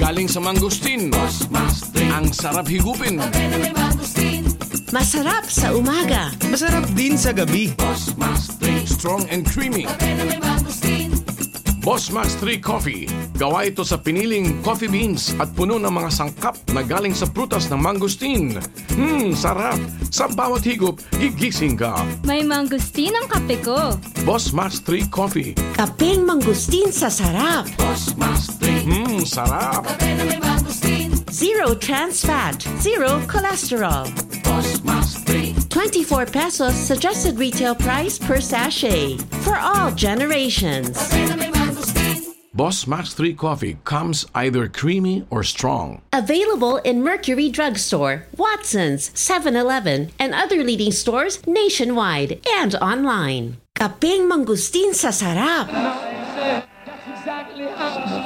Galing sa mangustin. Ang sarap higupin. Masarap sa umaga. Masarap din sa gabi. Strong and creamy. Boss Max 3 Coffee. Gawa ito sa piniling coffee beans at puno ng mga sangkap na galing sa prutas ng mangustin. Hmm, sarap. Sa bawat higop, gigising ka. May mangustin ang kape ko. Boss Max 3 Coffee. Kapeng mangustin sa sarap. Hmm, sarap. Zero trans fat, zero cholesterol. 24 pesos suggested retail price per sachet for all generations. Boss Max 3 Coffee comes either creamy or strong. Available in Mercury Drugstore, Watsons, 7-Eleven, and other leading stores nationwide and online. Kapeng mangustin sa sarap.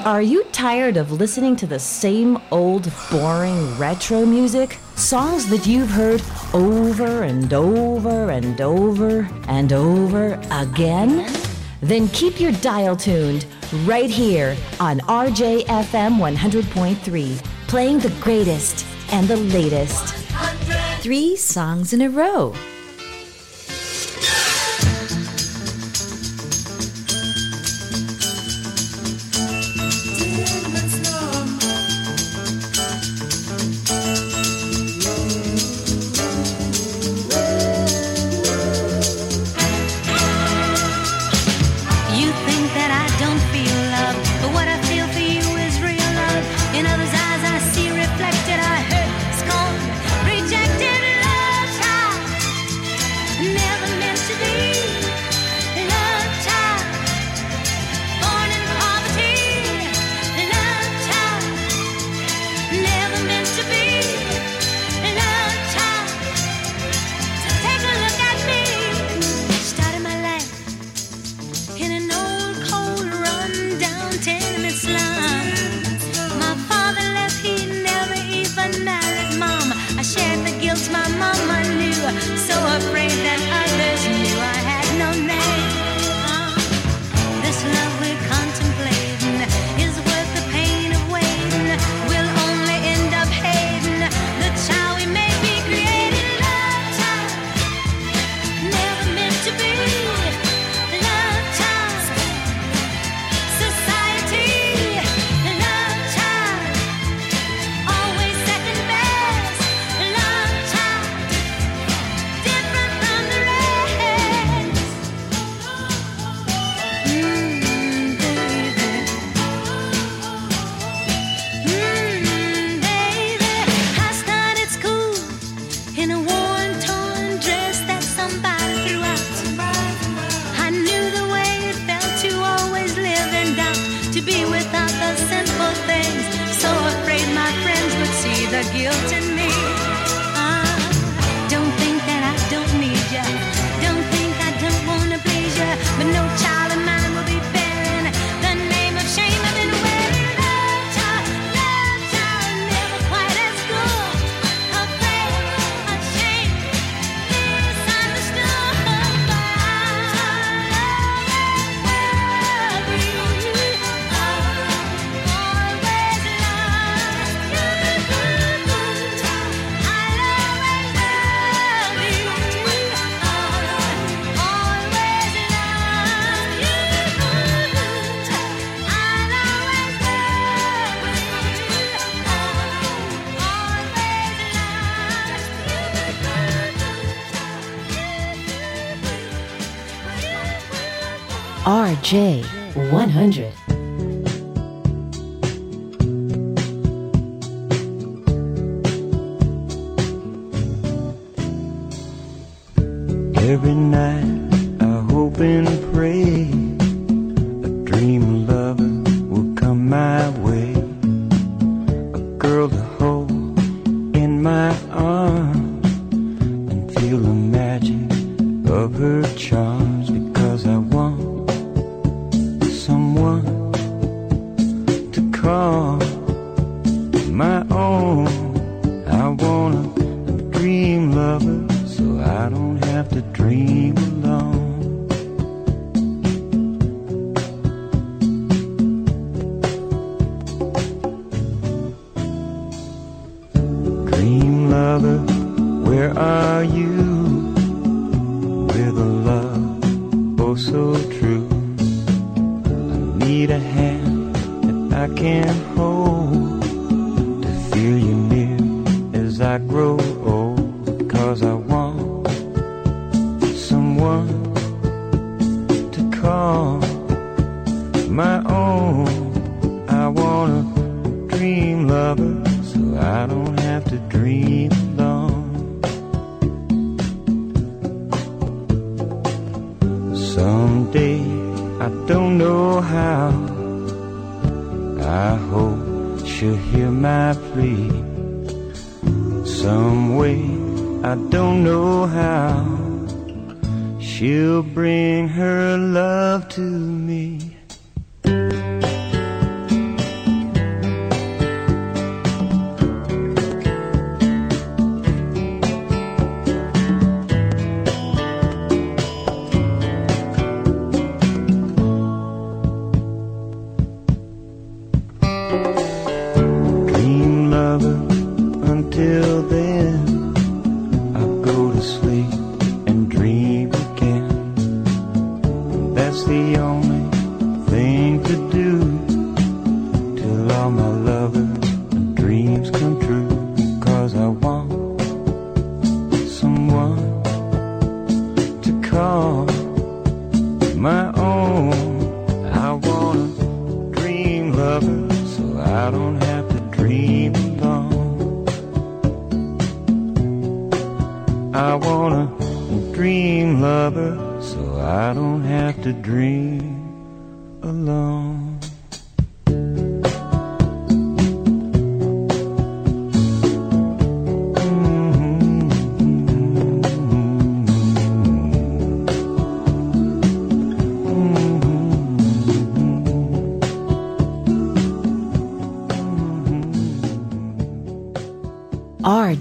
Are you tired of listening to the same old, boring retro music? Songs that you've heard over and over and over and over again? Then keep your dial tuned right here on RJFM 100.3, playing the greatest and the latest. Three songs in a row. RJ100.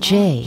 RJ100.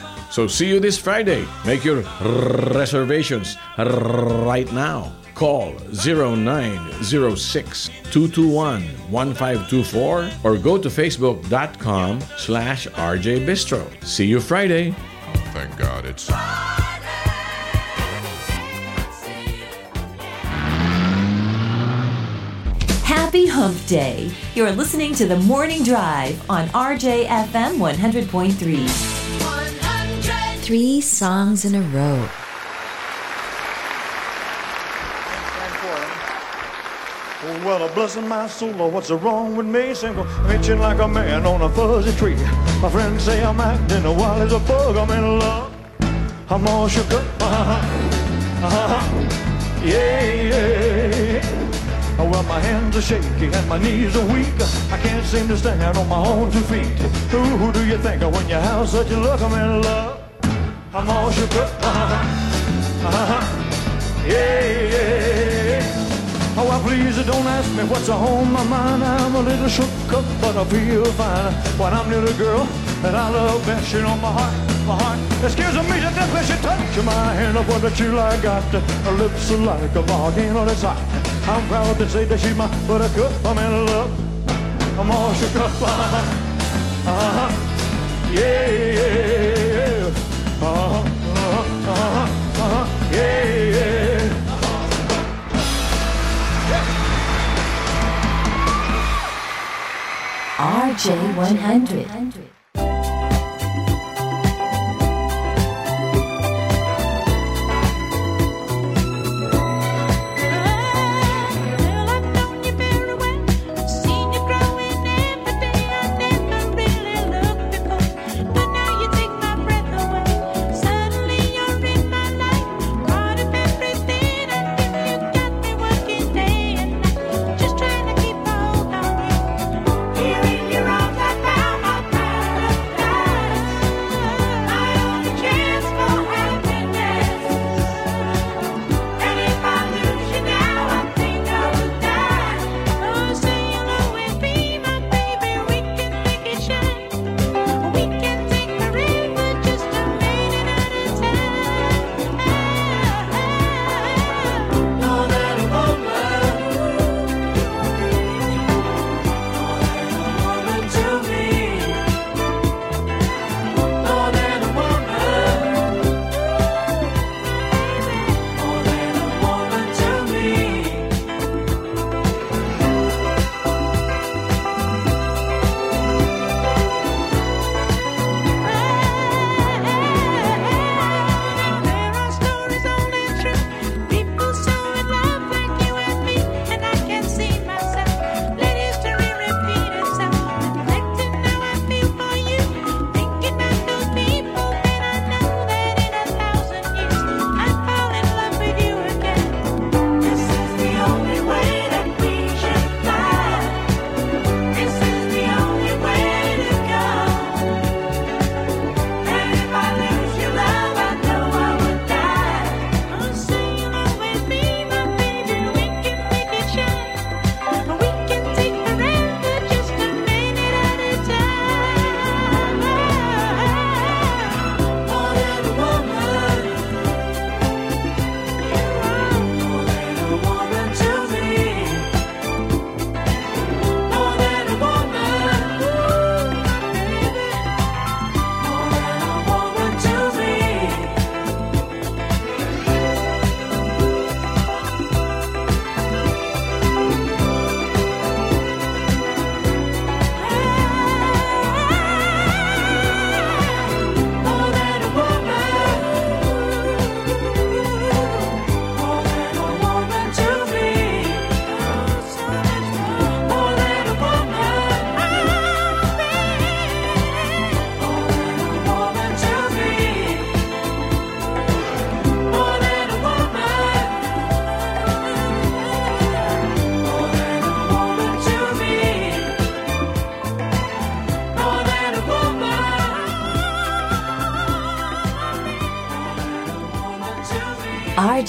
So see you this Friday. Make your reservations right now. Call 0906 221 1524 or go to facebook.com slash RJ Bistro. See you Friday. Thank God it's. Happy Hump Day. You're listening to the Morning Drive on RJFM 100.3. Three songs in a row. Oh, well, blessing my soul, Lord, what's wrong with me? Single, itching like a man on a fuzzy tree. My friends say I'm acting a wild as a bug. I'm in love. I'm all shook up. Uh-huh. Uh-huh. Yeah, yeah. Oh, well, my hands are shaky and my knees are weak. I can't seem to stand on my own two feet. Who, do you think when you have such a look? I'm in love. I'm all shook up. Uh-huh. Uh-huh. Yeah, yeah. Oh, well, please don't ask me what's on my mind. I'm a little shook up, but I feel fine when I'm near the girl that I love best. She on my heart, my heart. Excuse me, to death when she touch my hand. Of what a chill I got. Her lips are like a volcano that's hot. I'm proud to say that she's my buttercup. I'm in love. I'm all shook up. Uh-huh. Yeah, yeah, RJ100.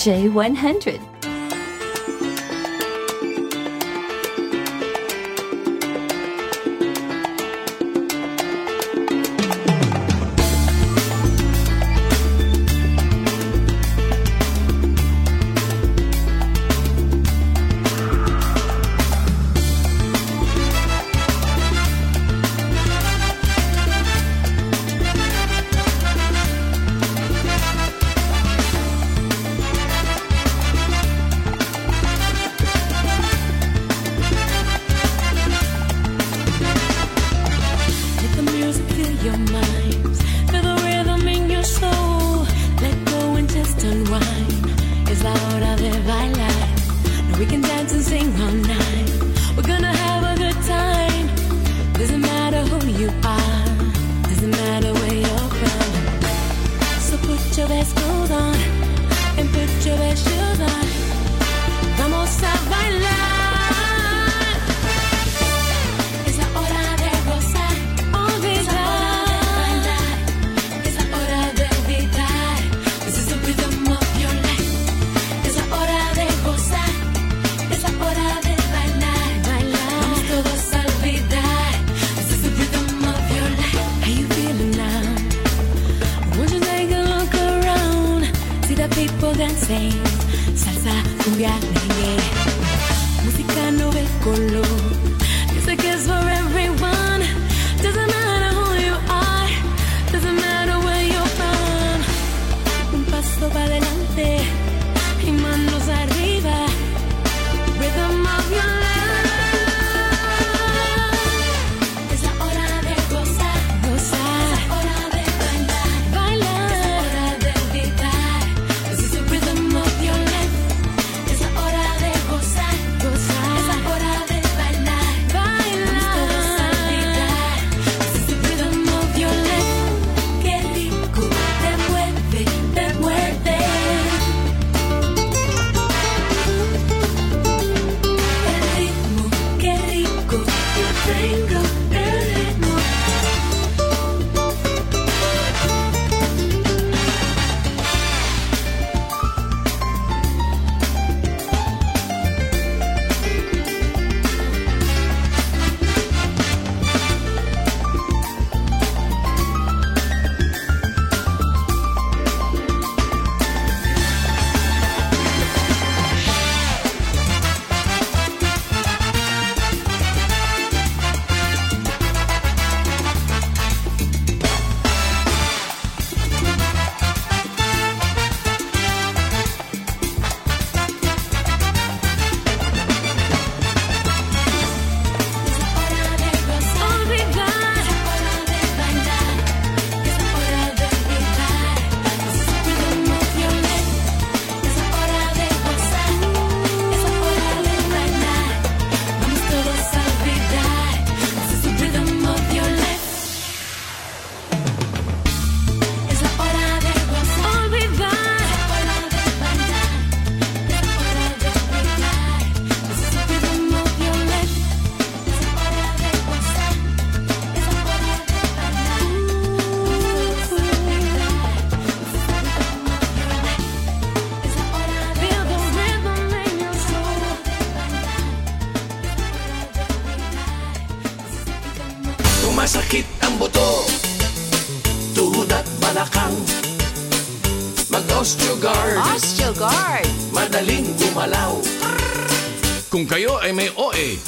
J100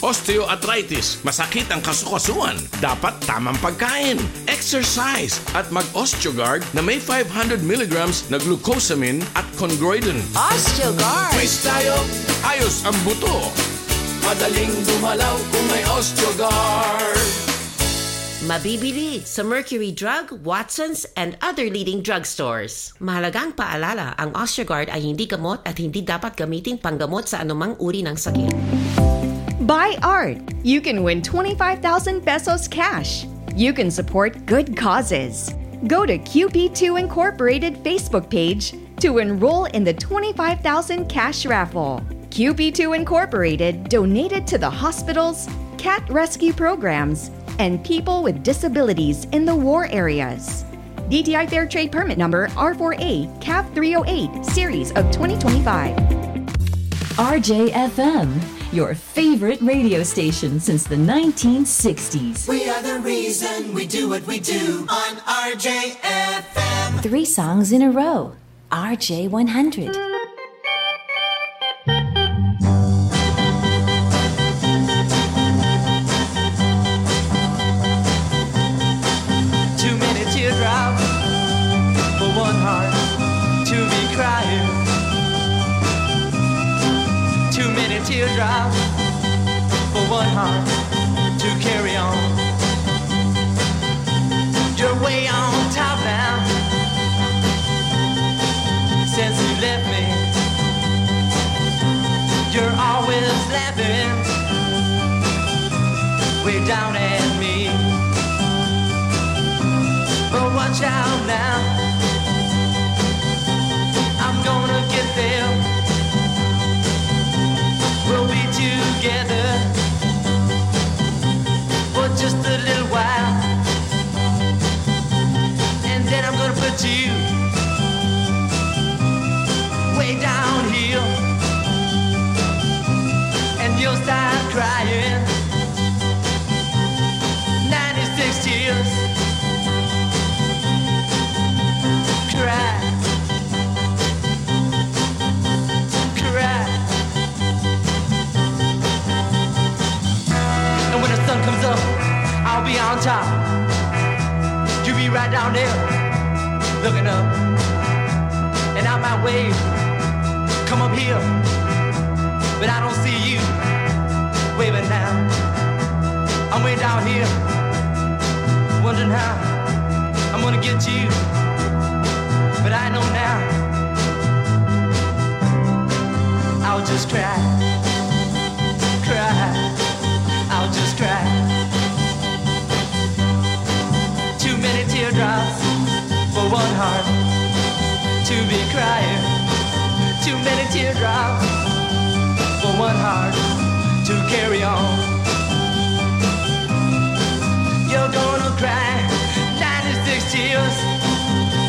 osteoarthritis, masakit ang kasukasuan, dapat tamang pagkain, exercise, at mag-osteogard na may 500mg na glucosamine at chondroitin. Osteogard! Quiz tayo! Ayos ang buto! Madaling gumalaw kung may osteogard! Mabibili sa Mercury Drug, Watson's, and other leading drugstores. Mahalagang paalala, ang Osteogard ay hindi gamot at hindi dapat gamitin panggamot sa anumang uri ng sakit. Buy art. You can win 25,000 pesos cash. You can support good causes. Go to QP2 Incorporated Facebook page to enroll in the 25,000 cash raffle. QP2 Incorporated donated to the hospitals, cat rescue programs, and people with disabilities in the war areas. DTI Fair Trade Permit Number R4A CAF 308 Series of 2025. RJFM your favorite radio station since the 1960s. We are the reason we do what we do on RJFM. Three songs in a row. RJ100. Teardrops for one heart to carry on. You're way on top now since you left me. You're always laughing way down at me. But watch out now. Top. You be right down there, looking up. And I might wave, come up here, but I don't see you waving now. I'm way down here, wondering how I'm gonna get to you but I know now I'll just cry, cry, I'll just cry. Teardrops for one heart to be crying. Too many teardrops for one heart to carry on. You're gonna cry 96 tears.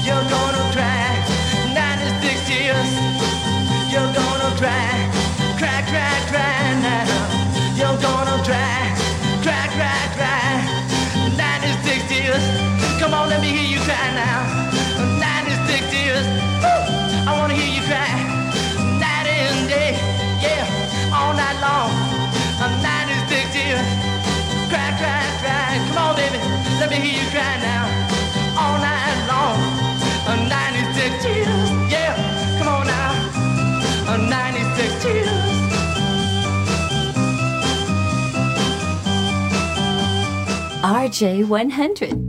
You're gonna cry 96 tears. You're gonna cry, cry, cry, cry now. You're gonna cry, cry, cry, cry 96 tears. Come on, let me hear you cry now. 96 tears. Woo! I wanna hear you cry night and day. Yeah, all night long. 96 tears. Cry, cry, cry. Come on, baby, let me hear you cry now. All night long. 96 tears. Yeah, come on now. 96 tears. RJ100.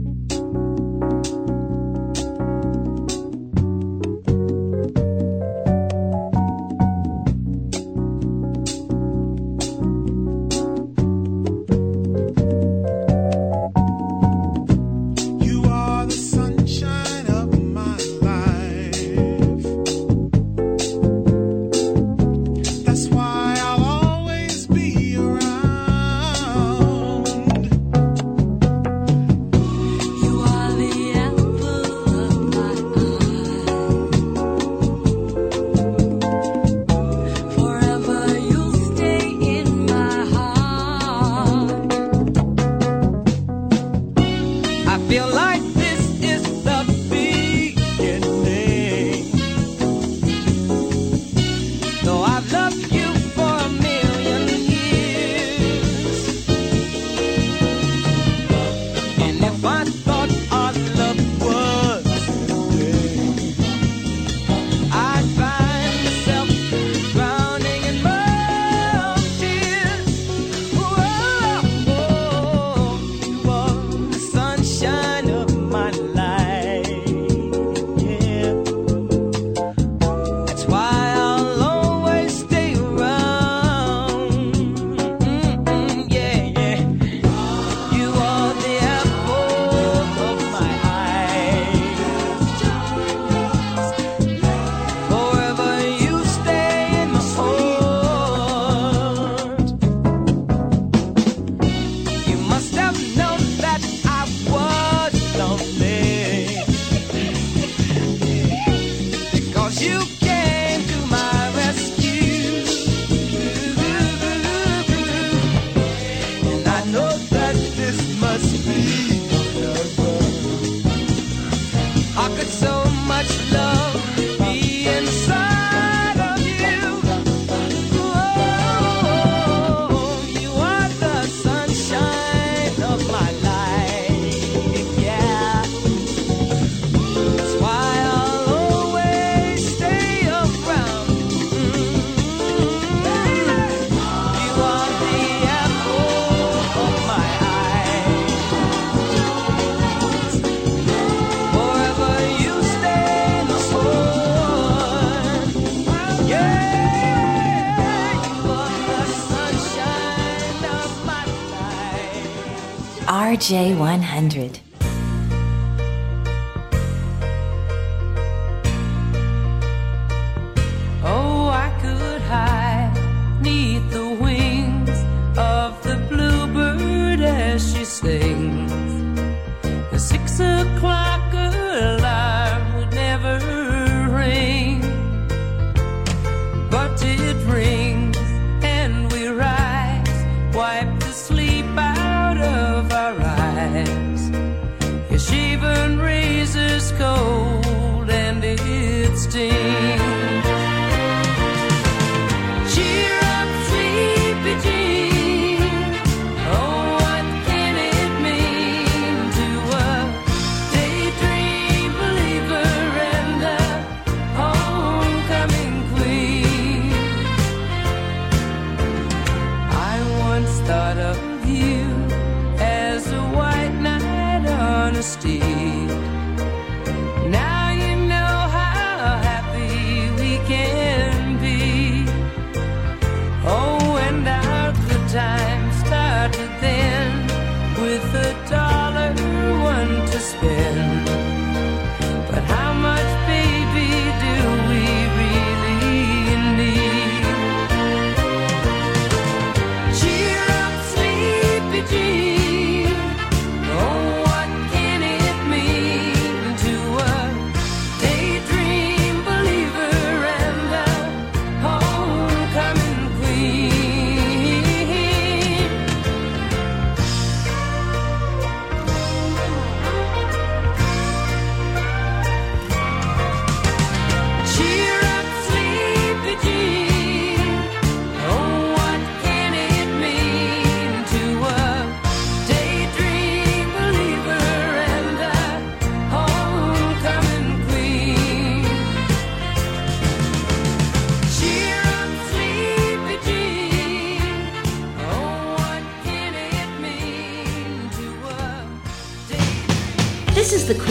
J100.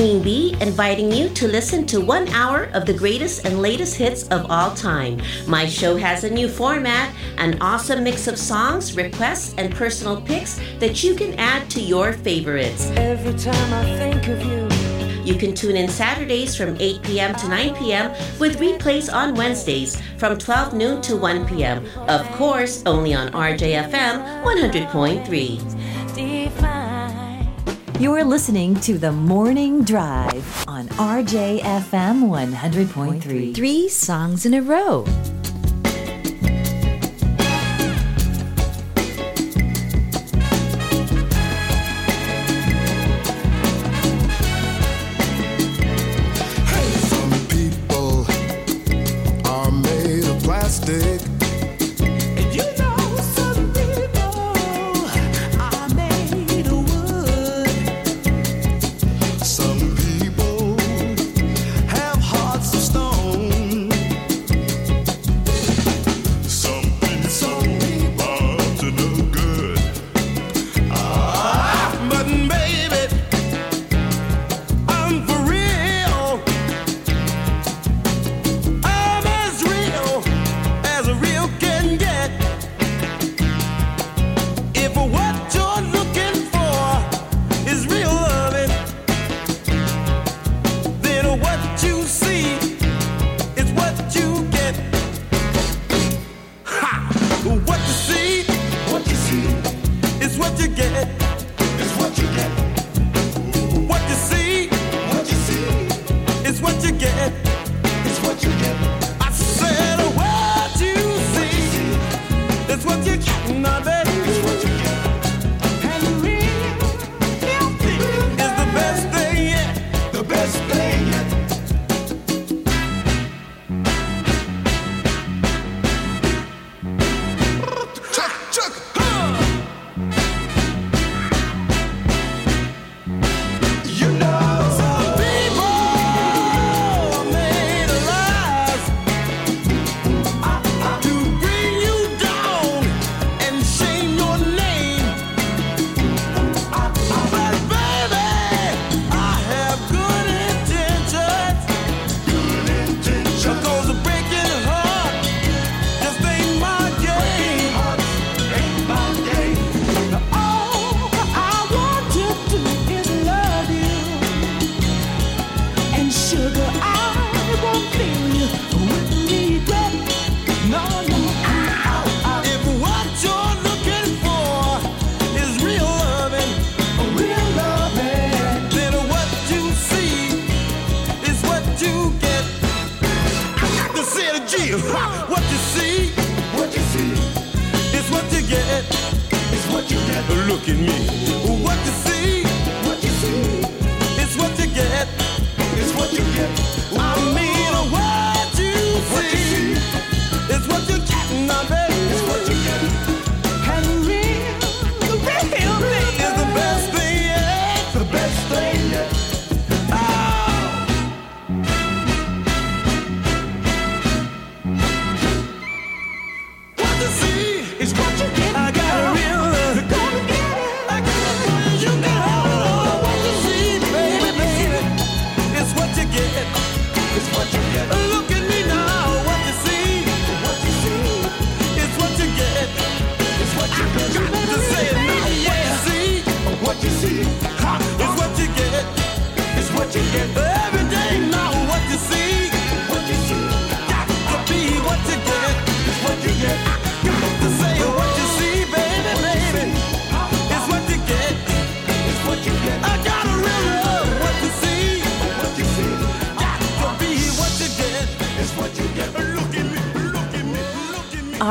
Queen Bee, inviting you to listen to one hour of the greatest and latest hits of all time. My show has a new format, an awesome mix of songs, requests, and personal picks that you can add to your favorites. Every time I think of you. You can tune in Saturdays from 8 p.m. to 9 p.m. with replays on Wednesdays from 12 noon to 1 p.m. Of course, only on RJFM 100.3. You're listening to The Morning Drive on RJFM 100.3. Three songs in a row.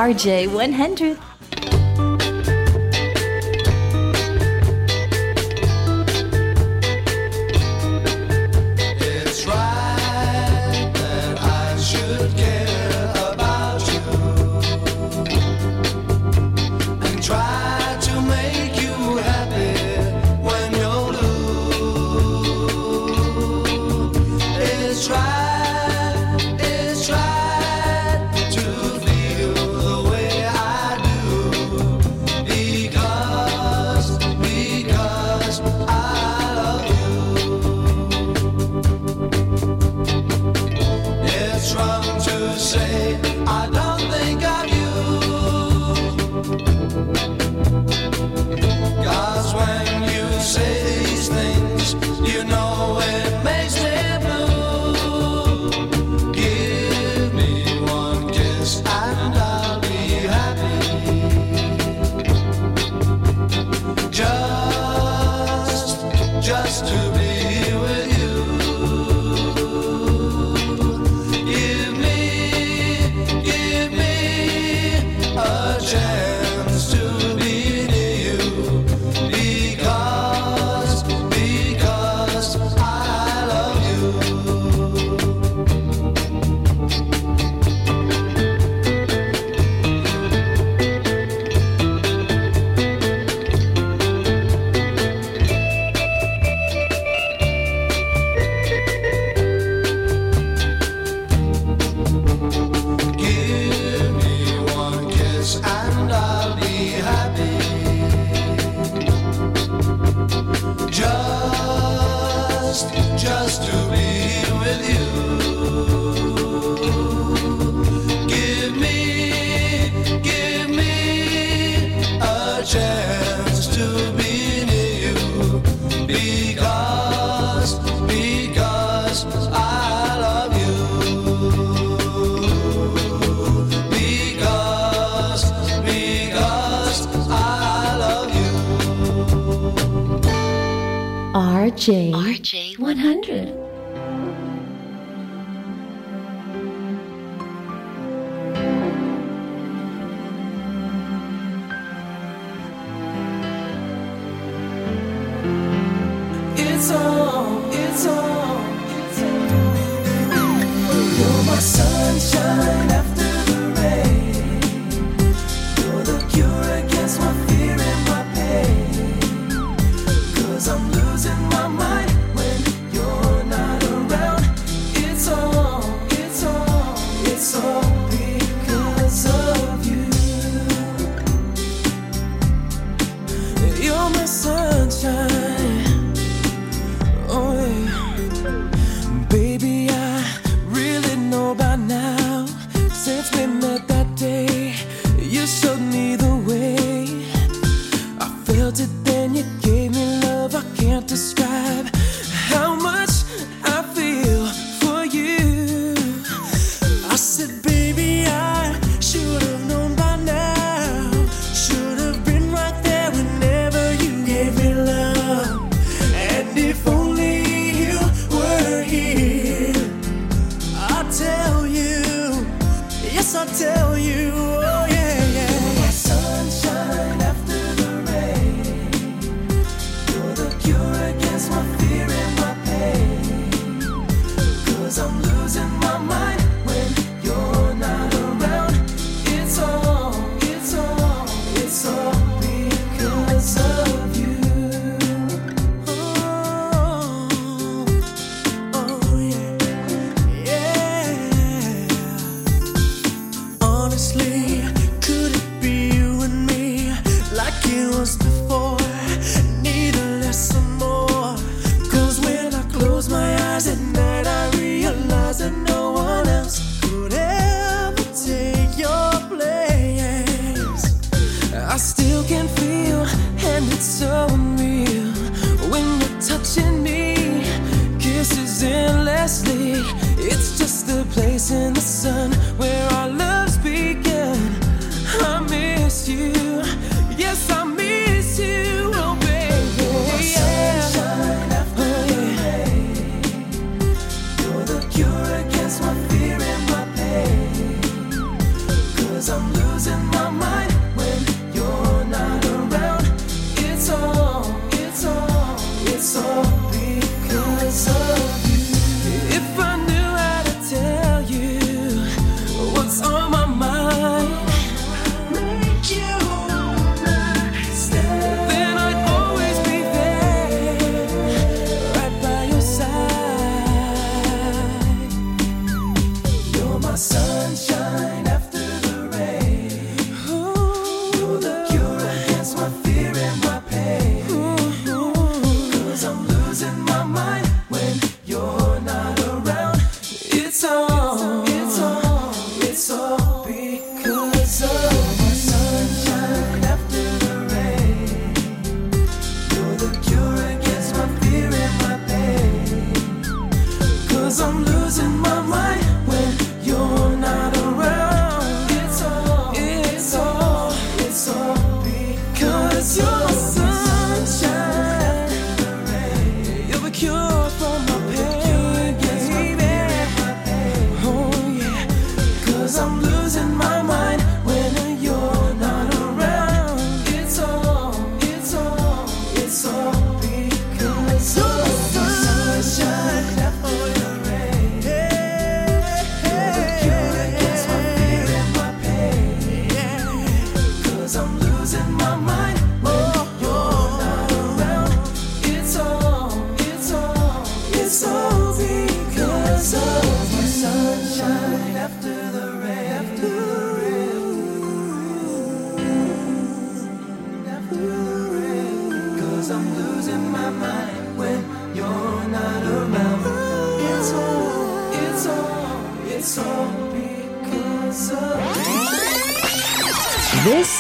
RJ100.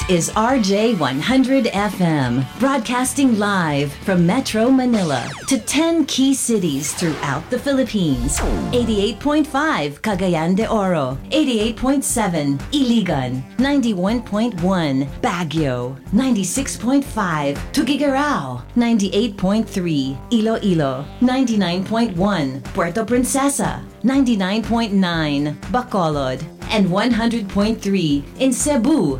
Is RJ100 FM, broadcasting live from Metro Manila to 10 key cities throughout the Philippines. 88.5 Cagayan de Oro, 88.7 Iligan, 91.1 Baguio, 96.5 Tuguegarao, 98.3 Iloilo, 99.1 Puerto Princesa, 99.9 Bacolod, and 100.3 in Cebu,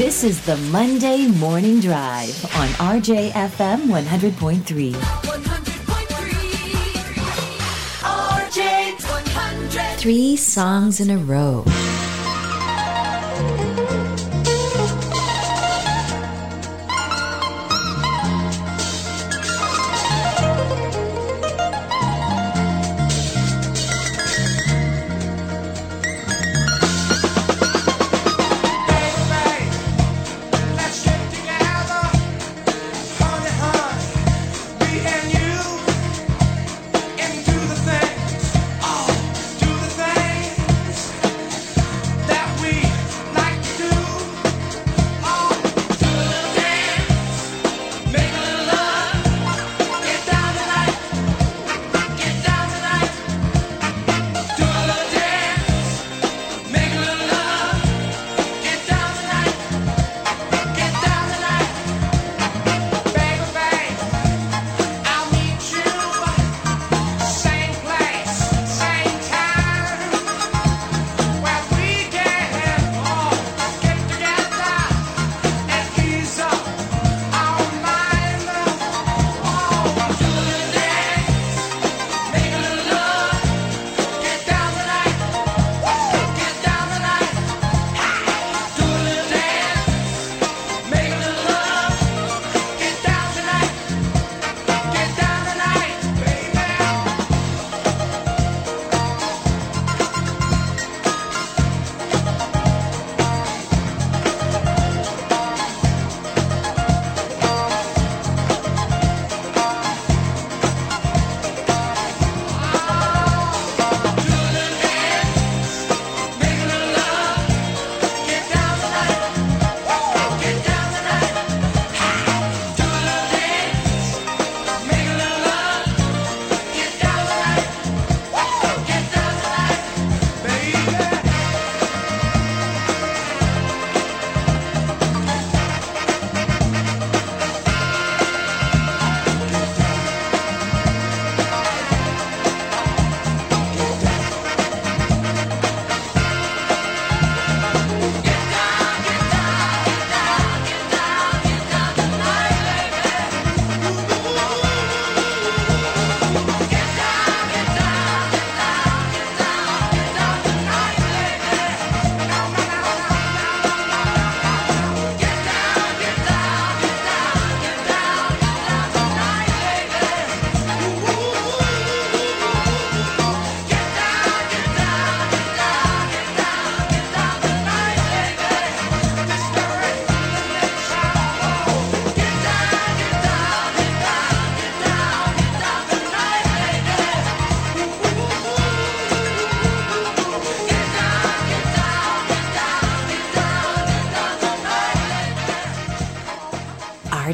This is the Monday Morning Drive on RJFM 100.3. 100.3 Three songs in a row.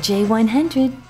RJ100.